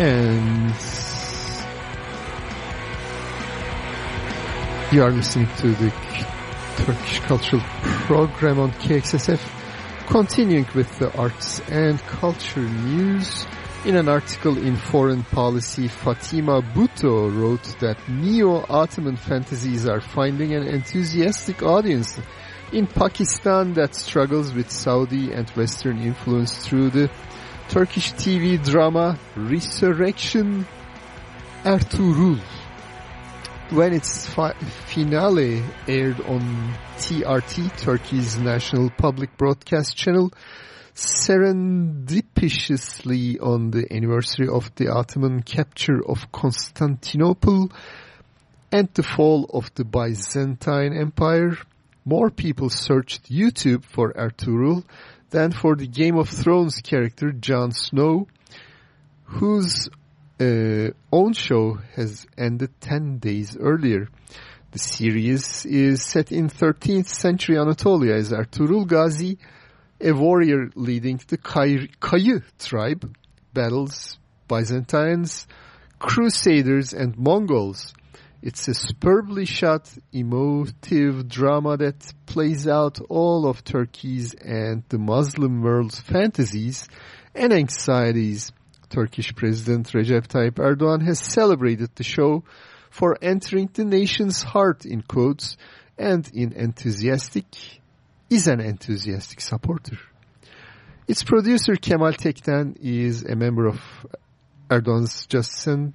And you are listening to the Turkish Cultural Program on KXSF. Continuing with the arts and culture news, in an article in Foreign Policy, Fatima Bhutto wrote that neo-Ottoman fantasies are finding an enthusiastic audience in Pakistan that struggles with Saudi and Western influence through the Turkish TV drama Resurrection Ertuğrul. When its fi- finale aired on TRT, Turkey's national public broadcast channel, serendipitously on the anniversary of the Ottoman capture of Constantinople and the fall of the Byzantine Empire, more people searched YouTube for Ertuğrul than for the Game of Thrones character Jon Snow, whose uh, own show has ended 10 days earlier. The series is set in 13th century Anatolia as Ertuğrul Gazi a warrior leading the Kay- Kayu tribe battles Byzantines, Crusaders, and Mongols. It's a superbly shot, emotive drama that plays out all of Turkey's and the Muslim world's fantasies and anxieties. Turkish President Recep Tayyip Erdogan has celebrated the show for entering the nation's heart in quotes and in enthusiastic is an enthusiastic supporter. Its producer Kemal Tekden is a member of Erdogan's Justice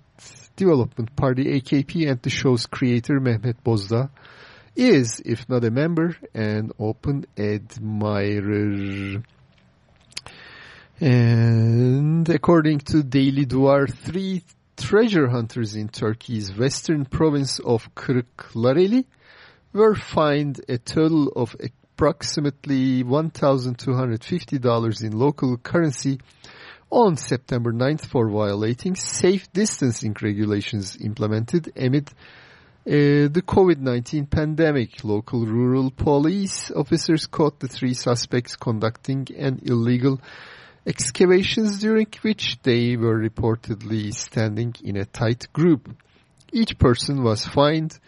Development Party AKP and the show's creator Mehmet Bozdağ is, if not a member, an open admirer. And according to Daily Duvar, three treasure hunters in Turkey's western province of Kırklareli were fined a total of approximately $1,250 in local currency on September 9th for violating safe distancing regulations implemented amid uh, the COVID-19 pandemic. Local rural police officers caught the three suspects conducting an illegal excavations during which they were reportedly standing in a tight group. Each person was fined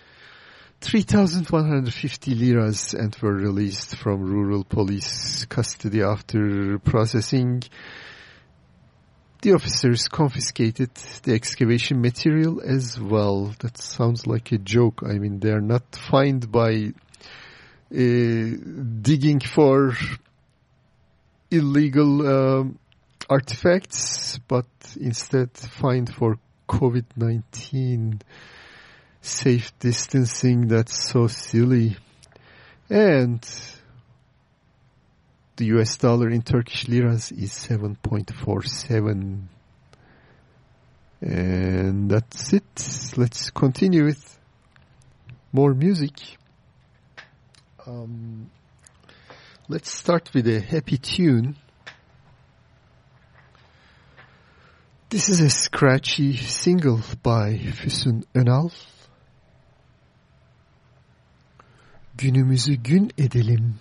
3,150 liras and were released from rural police custody after processing. The officers confiscated the excavation material as well. That sounds like a joke. I mean, they're not fined by uh, digging for illegal um, artifacts, but instead fined for COVID-19 safe distancing. That's so silly. And the US dollar in Turkish liras is 7.47. And that's it. Let's continue with more music. Um, let's start with a happy tune. This is a scratchy single by Füsun Önal. Günümüzü gün edelim.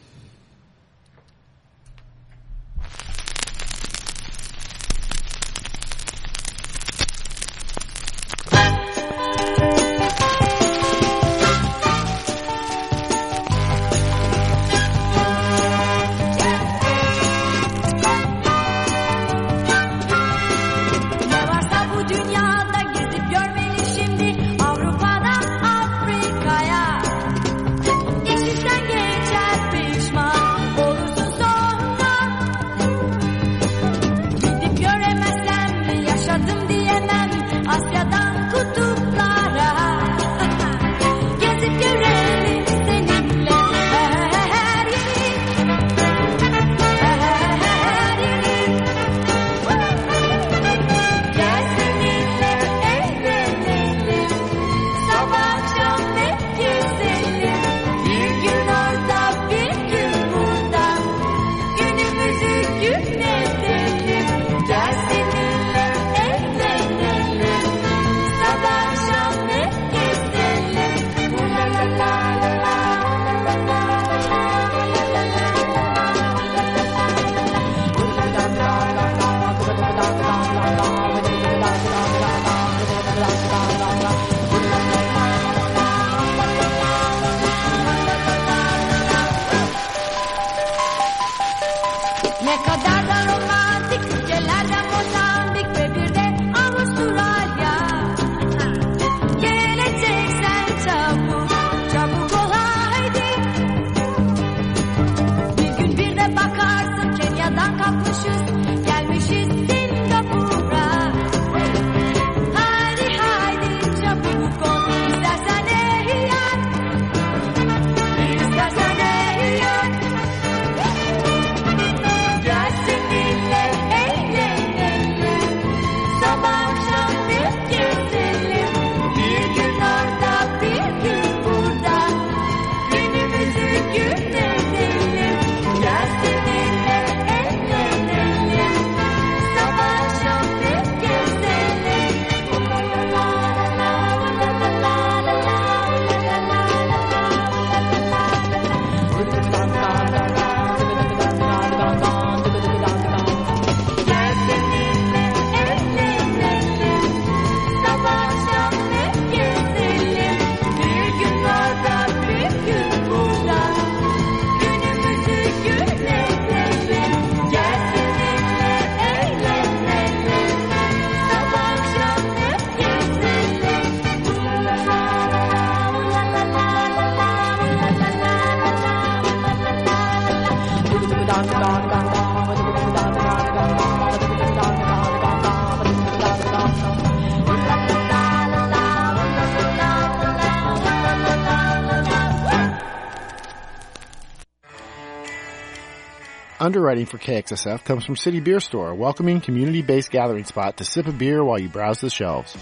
Underwriting for KXSF comes from City Beer Store, a welcoming community-based gathering spot to sip a beer while you browse the shelves.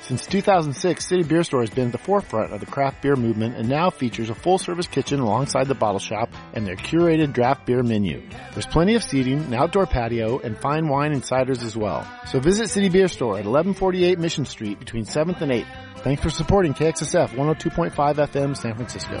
Since 2006, City Beer Store has been at the forefront of the craft beer movement and now features a full-service kitchen alongside the bottle shop and their curated draft beer menu. There's plenty of seating, an outdoor patio, and fine wine and ciders as well. So visit City Beer Store at 1148 Mission Street between 7th and 8th. Thanks for supporting KXSF 102.5 FM San Francisco.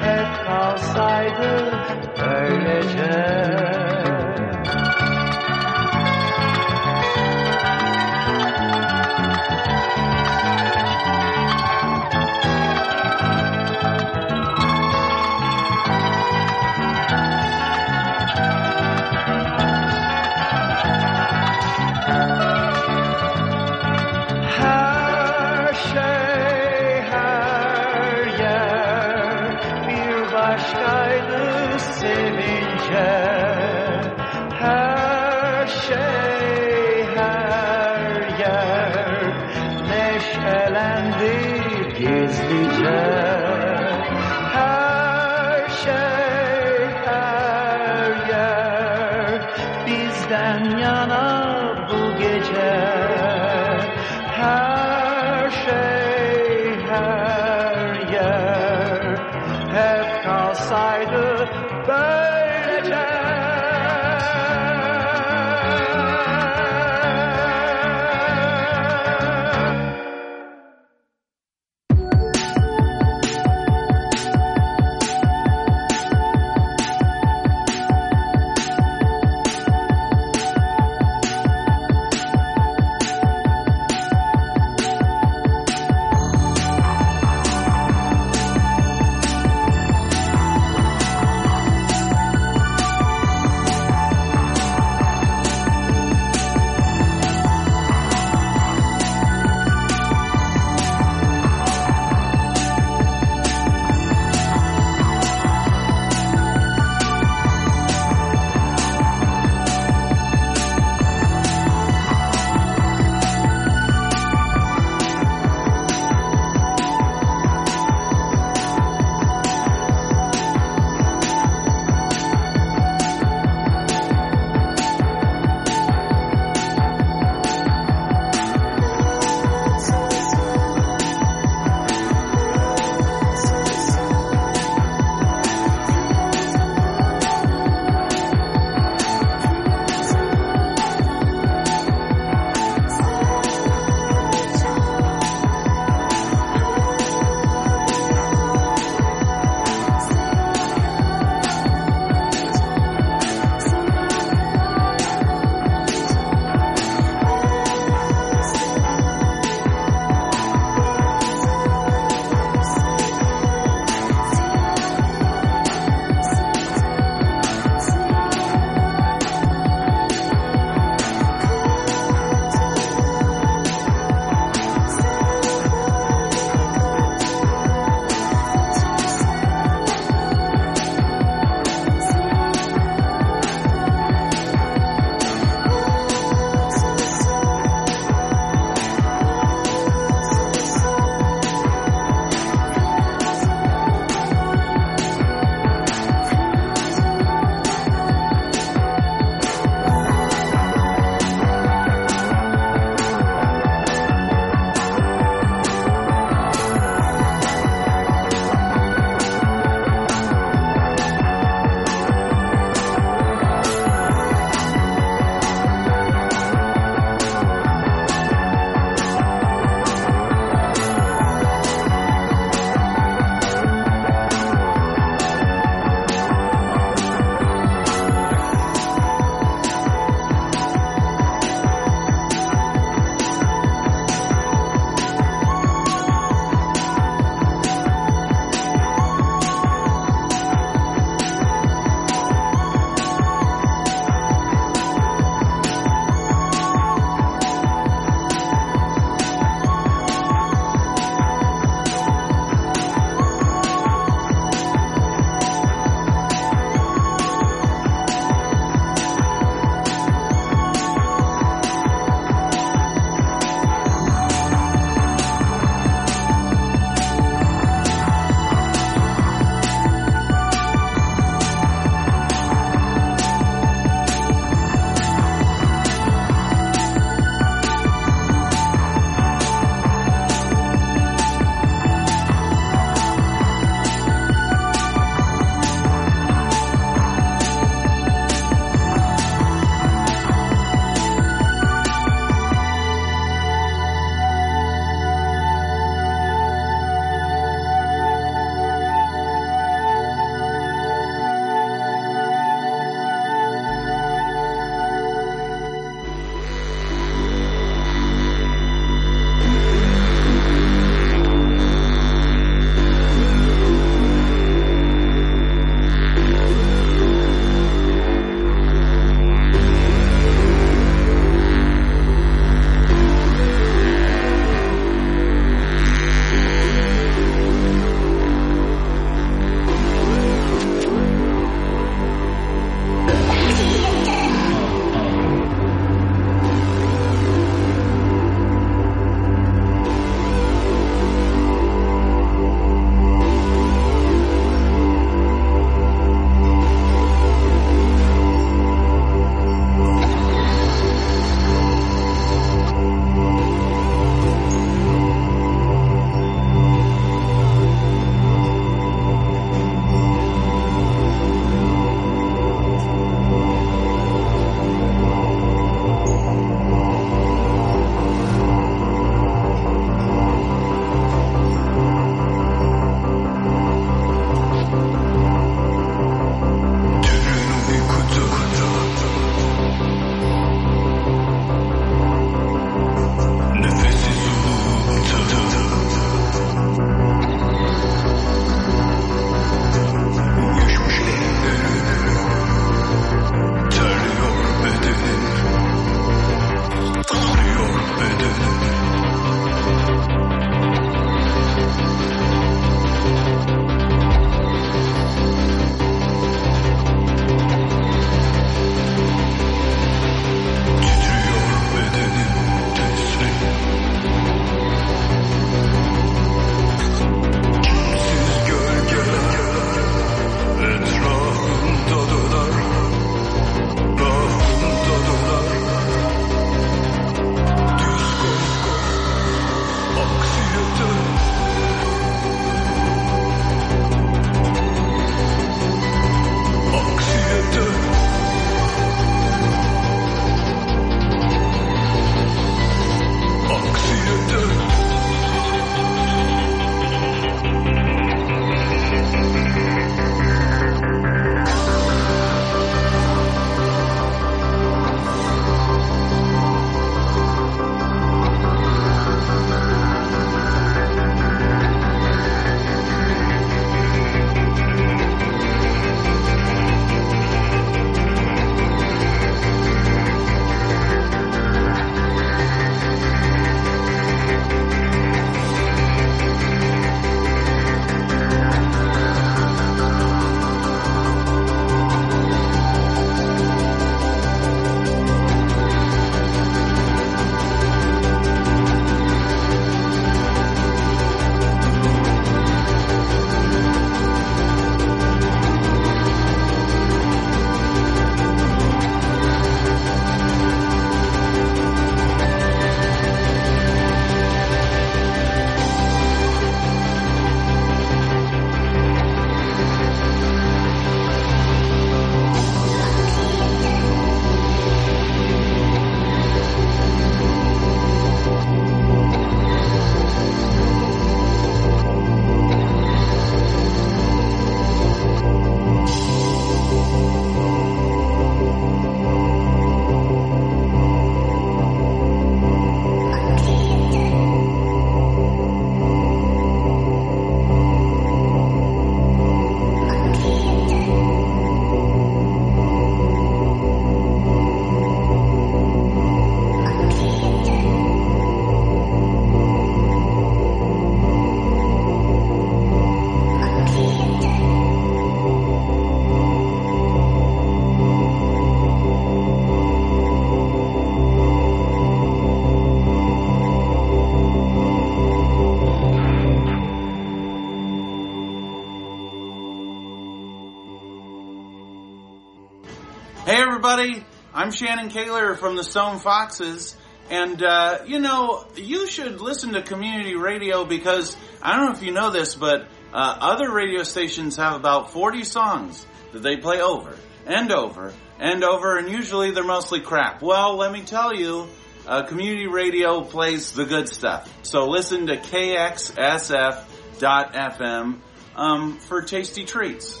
everybody. I'm Shannon Koehler from the Stone Foxes. And, uh, you know, you should listen to community radio because I don't know if you know this, but uh, other radio stations have about 40 songs that they play over and over and over, and usually they're mostly crap. Well, let me tell you, uh, community radio plays the good stuff. So listen to KXSF.FM um, for tasty treats.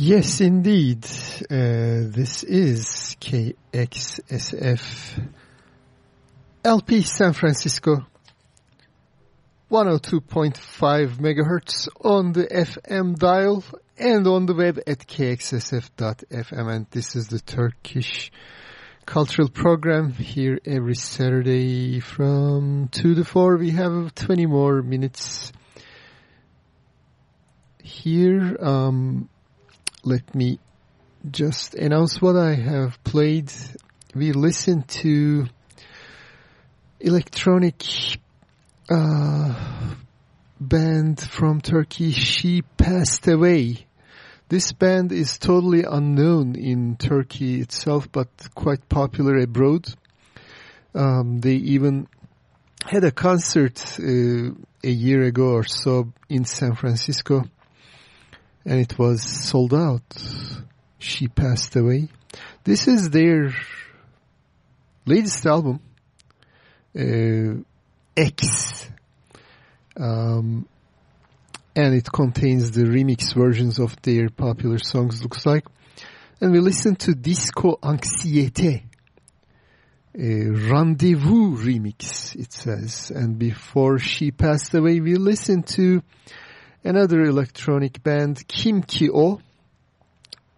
Yes, indeed. Uh, this is KXSF LP San Francisco. 102.5 megahertz on the FM dial and on the web at kxsf.fm. And this is the Turkish cultural program here every Saturday from 2 to 4. We have 20 more minutes here. Um, let me just announce what I have played. We listened to electronic uh, band from Turkey. She Past Away. This band is totally unknown in Turkey itself, but quite popular abroad. Um, they even had a concert uh, a year ago or so in San Francisco, and it was sold out. She Past Away. This is their latest album, uh, X. Um, and it contains the remix versions of their popular songs, looks like. And we listen to Disko Anksiyete, a Rendezvous remix, it says. And before She Past Away, we listened to another electronic band, Kim Ki O.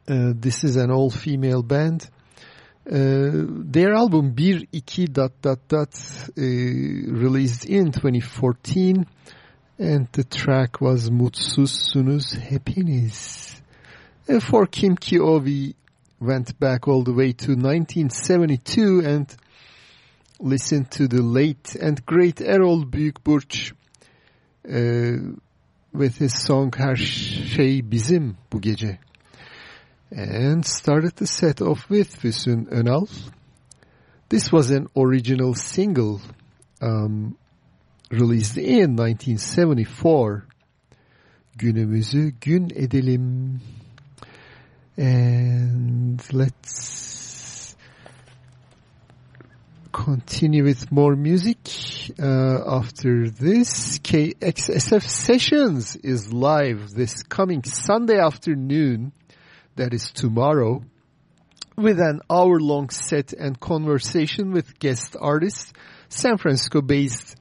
Uh, this is an all-female band. Uh, their album Bir İki dot dot dot uh, released in 2014 and the track was Mutsuzsunuz Hepiniz. Uh, for Kim Ki O we went back all the way to 1972 and listened to the late and great Erol Büyükburç uh, with his song Her Şey Bizim Bu Gece and started the set off with Füsun Önal. This was an original single um, released in 1974. Günümüzü gün edelim. And let's continue with more music. Uh, after this, KXSF Sessions is live this coming Sunday afternoon that is tomorrow, with an hour-long set and conversation with guest artists, San Francisco-based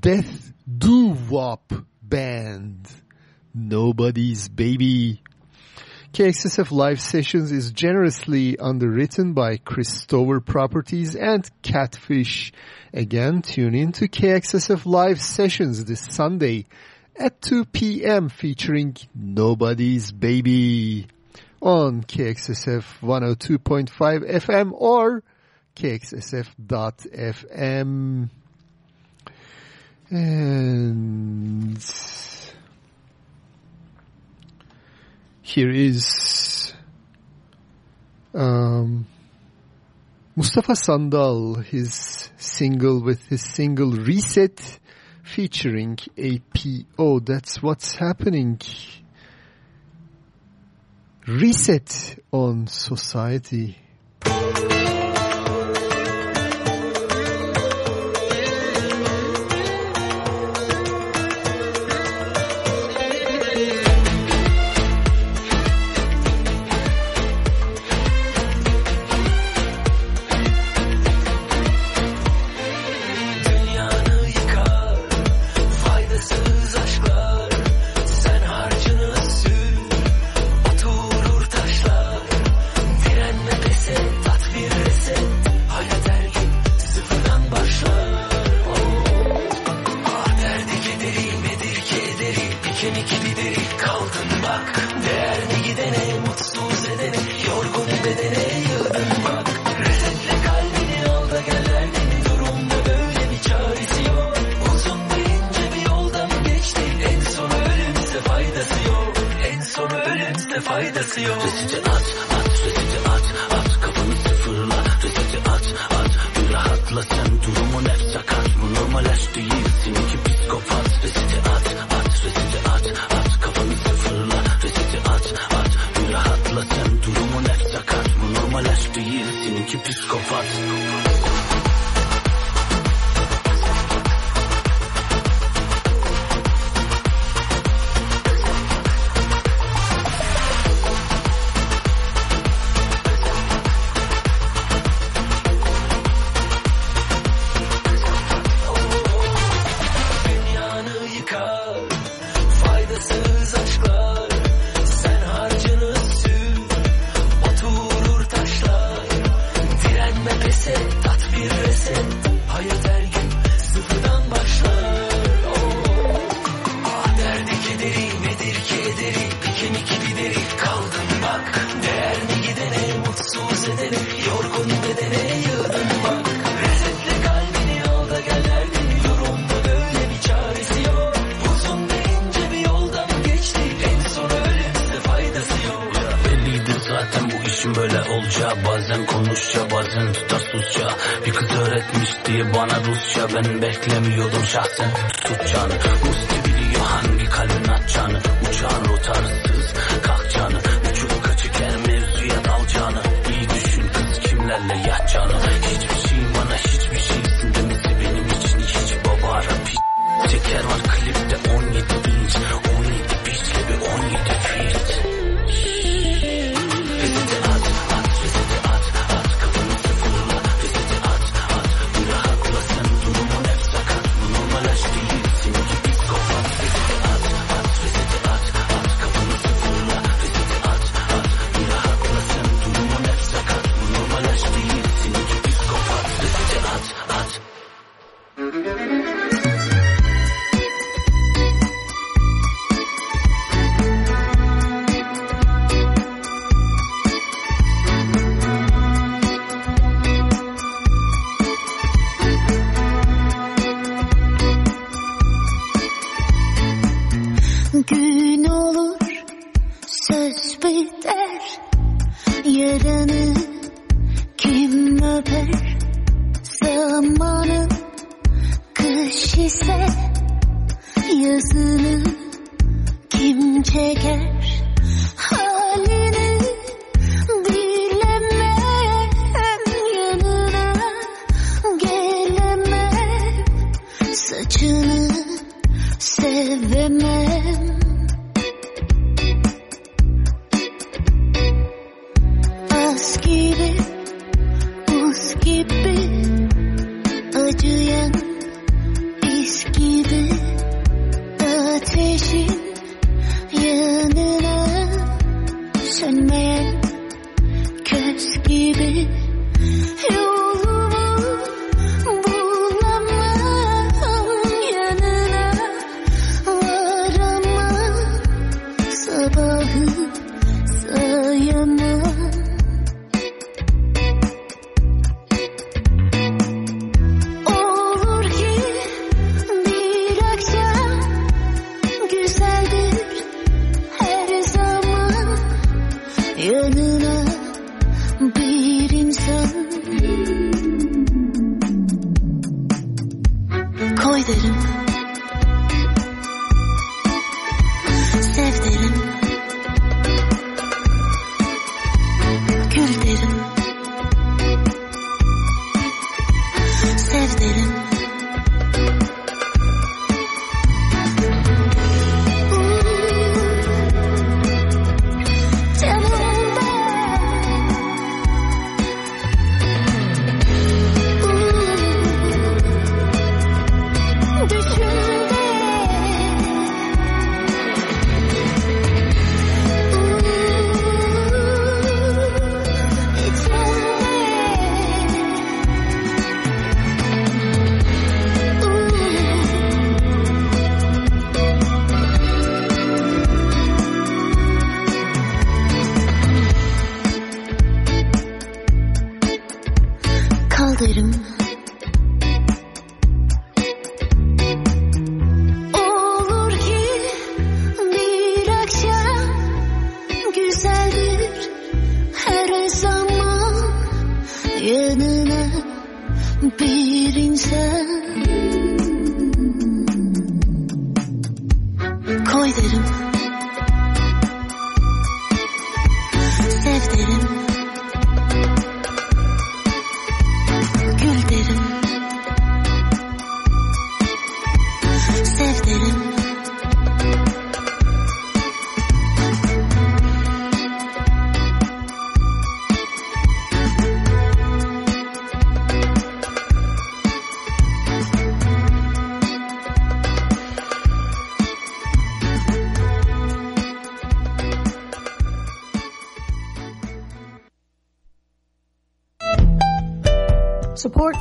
Death Doo-Wop band, Nobody's Baby. KXSF Live Sessions is generously underwritten by Christover Properties and Catfish. Again, tune in to KXSF Live Sessions this Sunday at 2 p.m. featuring Nobody's Baby on KXSF 102.5 FM or KXSF.FM. And here is um, Mustafa Sandal, his single with his single Reset featuring Eypio. That's what's happening reset on society.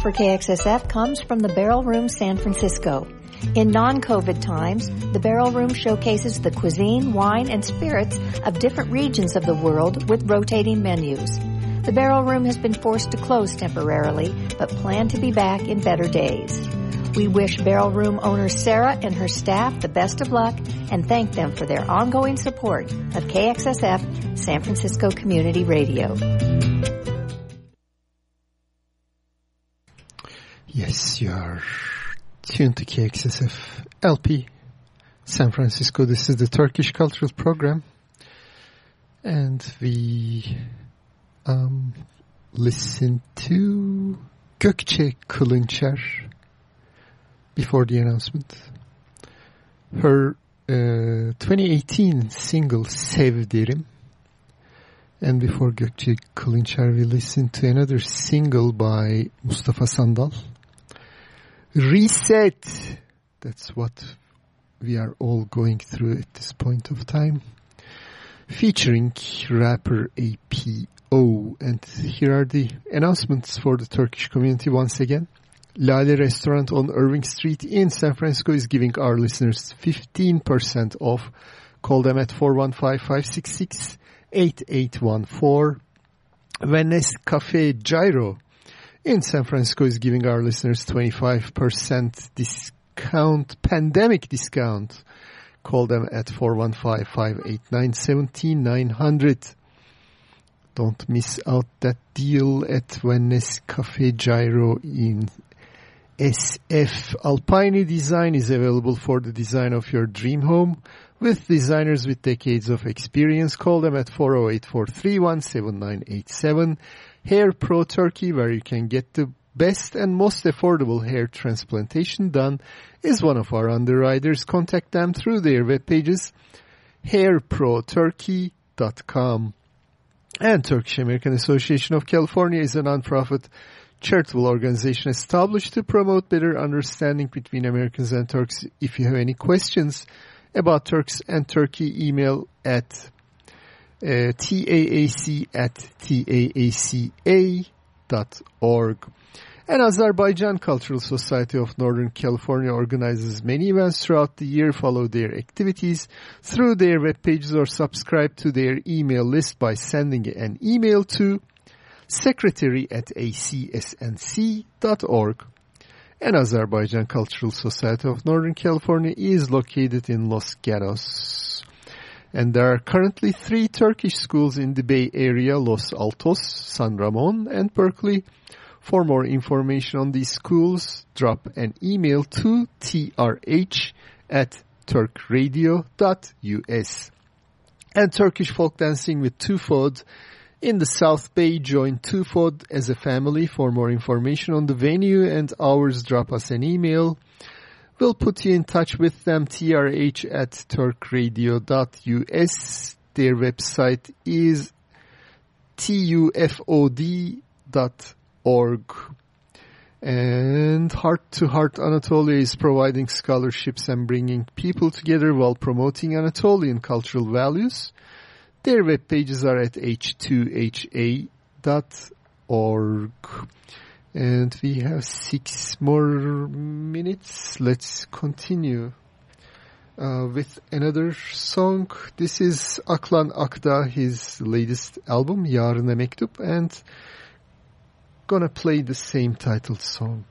For KXSF comes from the Barrel Room San Francisco. In non-COVID times, the Barrel Room showcases the cuisine, wine, and spirits of different regions of the world with rotating menus. The Barrel Room has been forced to close temporarily, but plan to be back in better days. We wish Barrel Room owner Sarah and her staff the best of luck and thank them for their ongoing support of KXSF San Francisco Community Radio. Yes, you are tuned to KXSF LP San Francisco. This is the Turkish Cultural Program. And we um, listen to Gökçe Kılınçer before the announcement. Her uh, 2018 single Sev Derim. And before Gökçe Kılınçer, we listen to another single by Mustafa Sandal. Reset. That's what we are all going through at this point of time. Featuring rapper Eypio. And here are the announcements for the Turkish community once again. Lale Restaurant on Irving Street in San Francisco is giving our listeners 15% off. Call them at 415-566-8814. Venice Cafe Gyro in San Francisco is giving our listeners 25% discount, pandemic discount. Call them at 415-589-17900. Don't miss out that deal at Venice Cafe Gyro in SF. Alpine Design is available for the design of your dream home with designers with decades of experience. Call them at 408-431-7987. Hair Pro Turkey, where you can get the best and most affordable hair transplantation done, is one of our underwriters. Contact them through their web pages, hairproturkey.com. And Turkish American Association of California is a nonprofit charitable organization established to promote better understanding between Americans and Turks. If you have any questions about Turks and Turkey, email at uh, taac at taaca.org. And Azerbaijan Cultural Society of Northern California organizes many events throughout the year. Follow their activities through their web pages or subscribe to their email list by sending an email to secretary at acsnc.org. And Azerbaijan Cultural Society of Northern California is located in Los Gatos. And there are currently three Turkish schools in the Bay Area, Los Altos, San Ramon, and Berkeley. For more information on these schools, drop an email to trh at turkradio.us. And Turkish folk dancing with Tufod in the South Bay. Join Tufod as a family. For more information on the venue and hours, drop us an email. We'll put you in touch with them, trh at turkradio.us. Their website is tufod.org. And Heart to Heart Anatolia is providing scholarships and bringing people together while promoting Anatolian cultural values. Their web pages are at h2ha.org. And we have six more minutes. Let's continue uh, with another song. This is Aklan Akdağ, his latest album, Yarına Mektup, and gonna play the same titled song.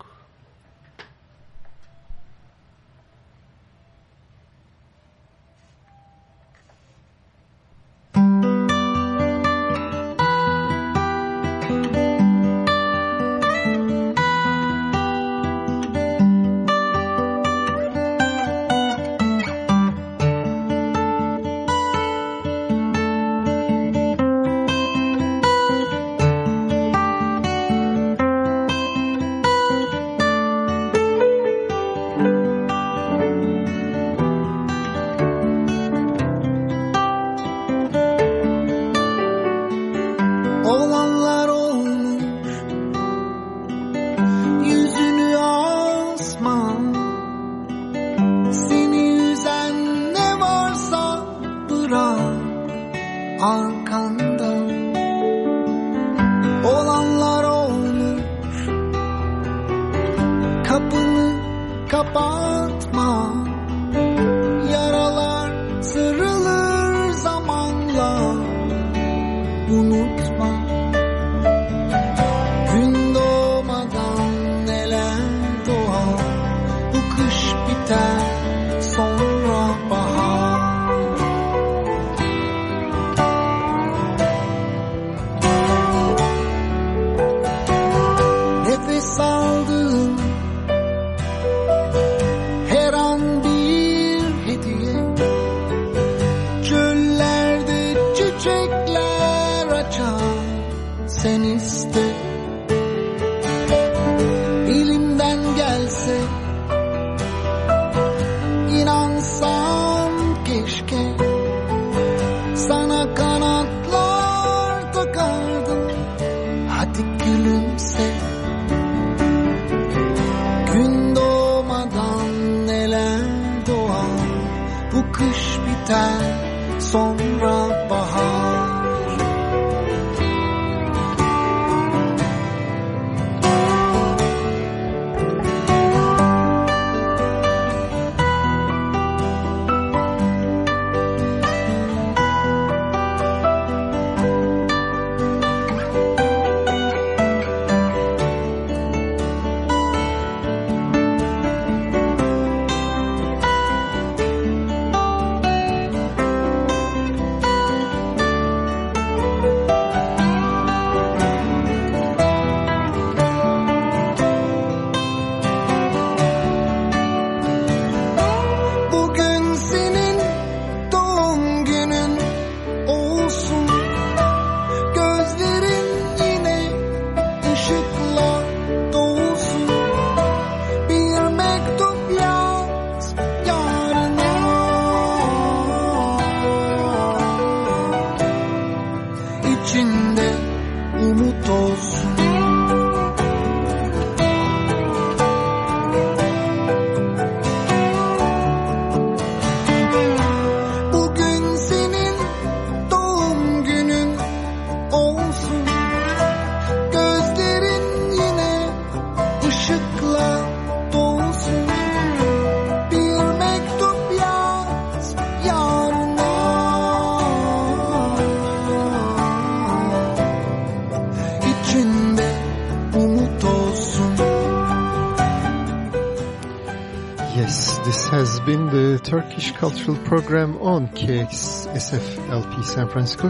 Turkish Cultural Program on KXSF LP San Francisco.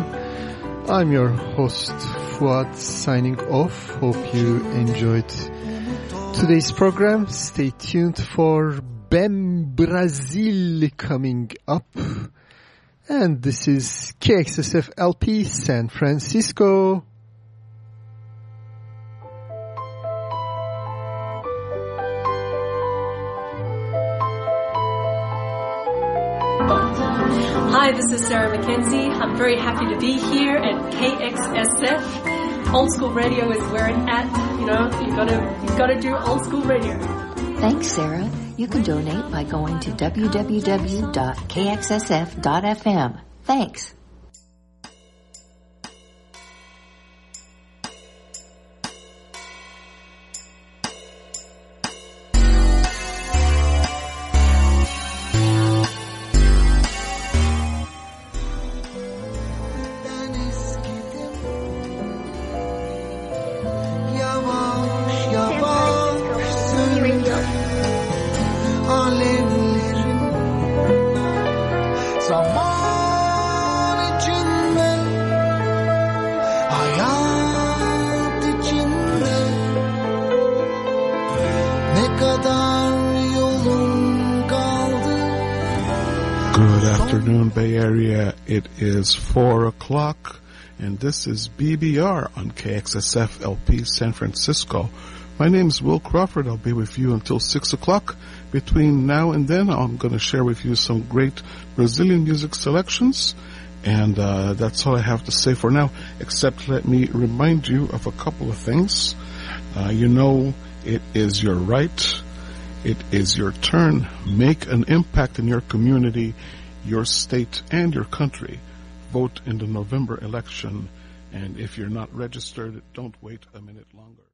I'm your host Fuat signing off. Hope you enjoyed today's program. Stay tuned for Bem Brazil coming up. And this is KXSF LP San Francisco. Hi, this is Sarah McKenzie. I'm very happy to be here at KXSF. Old school radio is where it's at. You know, you gotta you gotta do old school radio. Thanks, Sarah. You can donate by going to www.kxsf.fm. Thanks. Is 4 o'clock, and this is BBR on KXSF LP San Francisco. My name is Will Crawford. I'll be with you until 6 o'clock. Between now and then, I'm going to share with you some great Brazilian music selections. And uh, that's all I have to say for now, except let me remind you of a couple of things. Uh, you know, it is your right it is your turn. Make an impact in your community, your state, and your country. Vote in the November election. And if you're not registered, don't wait a minute longer.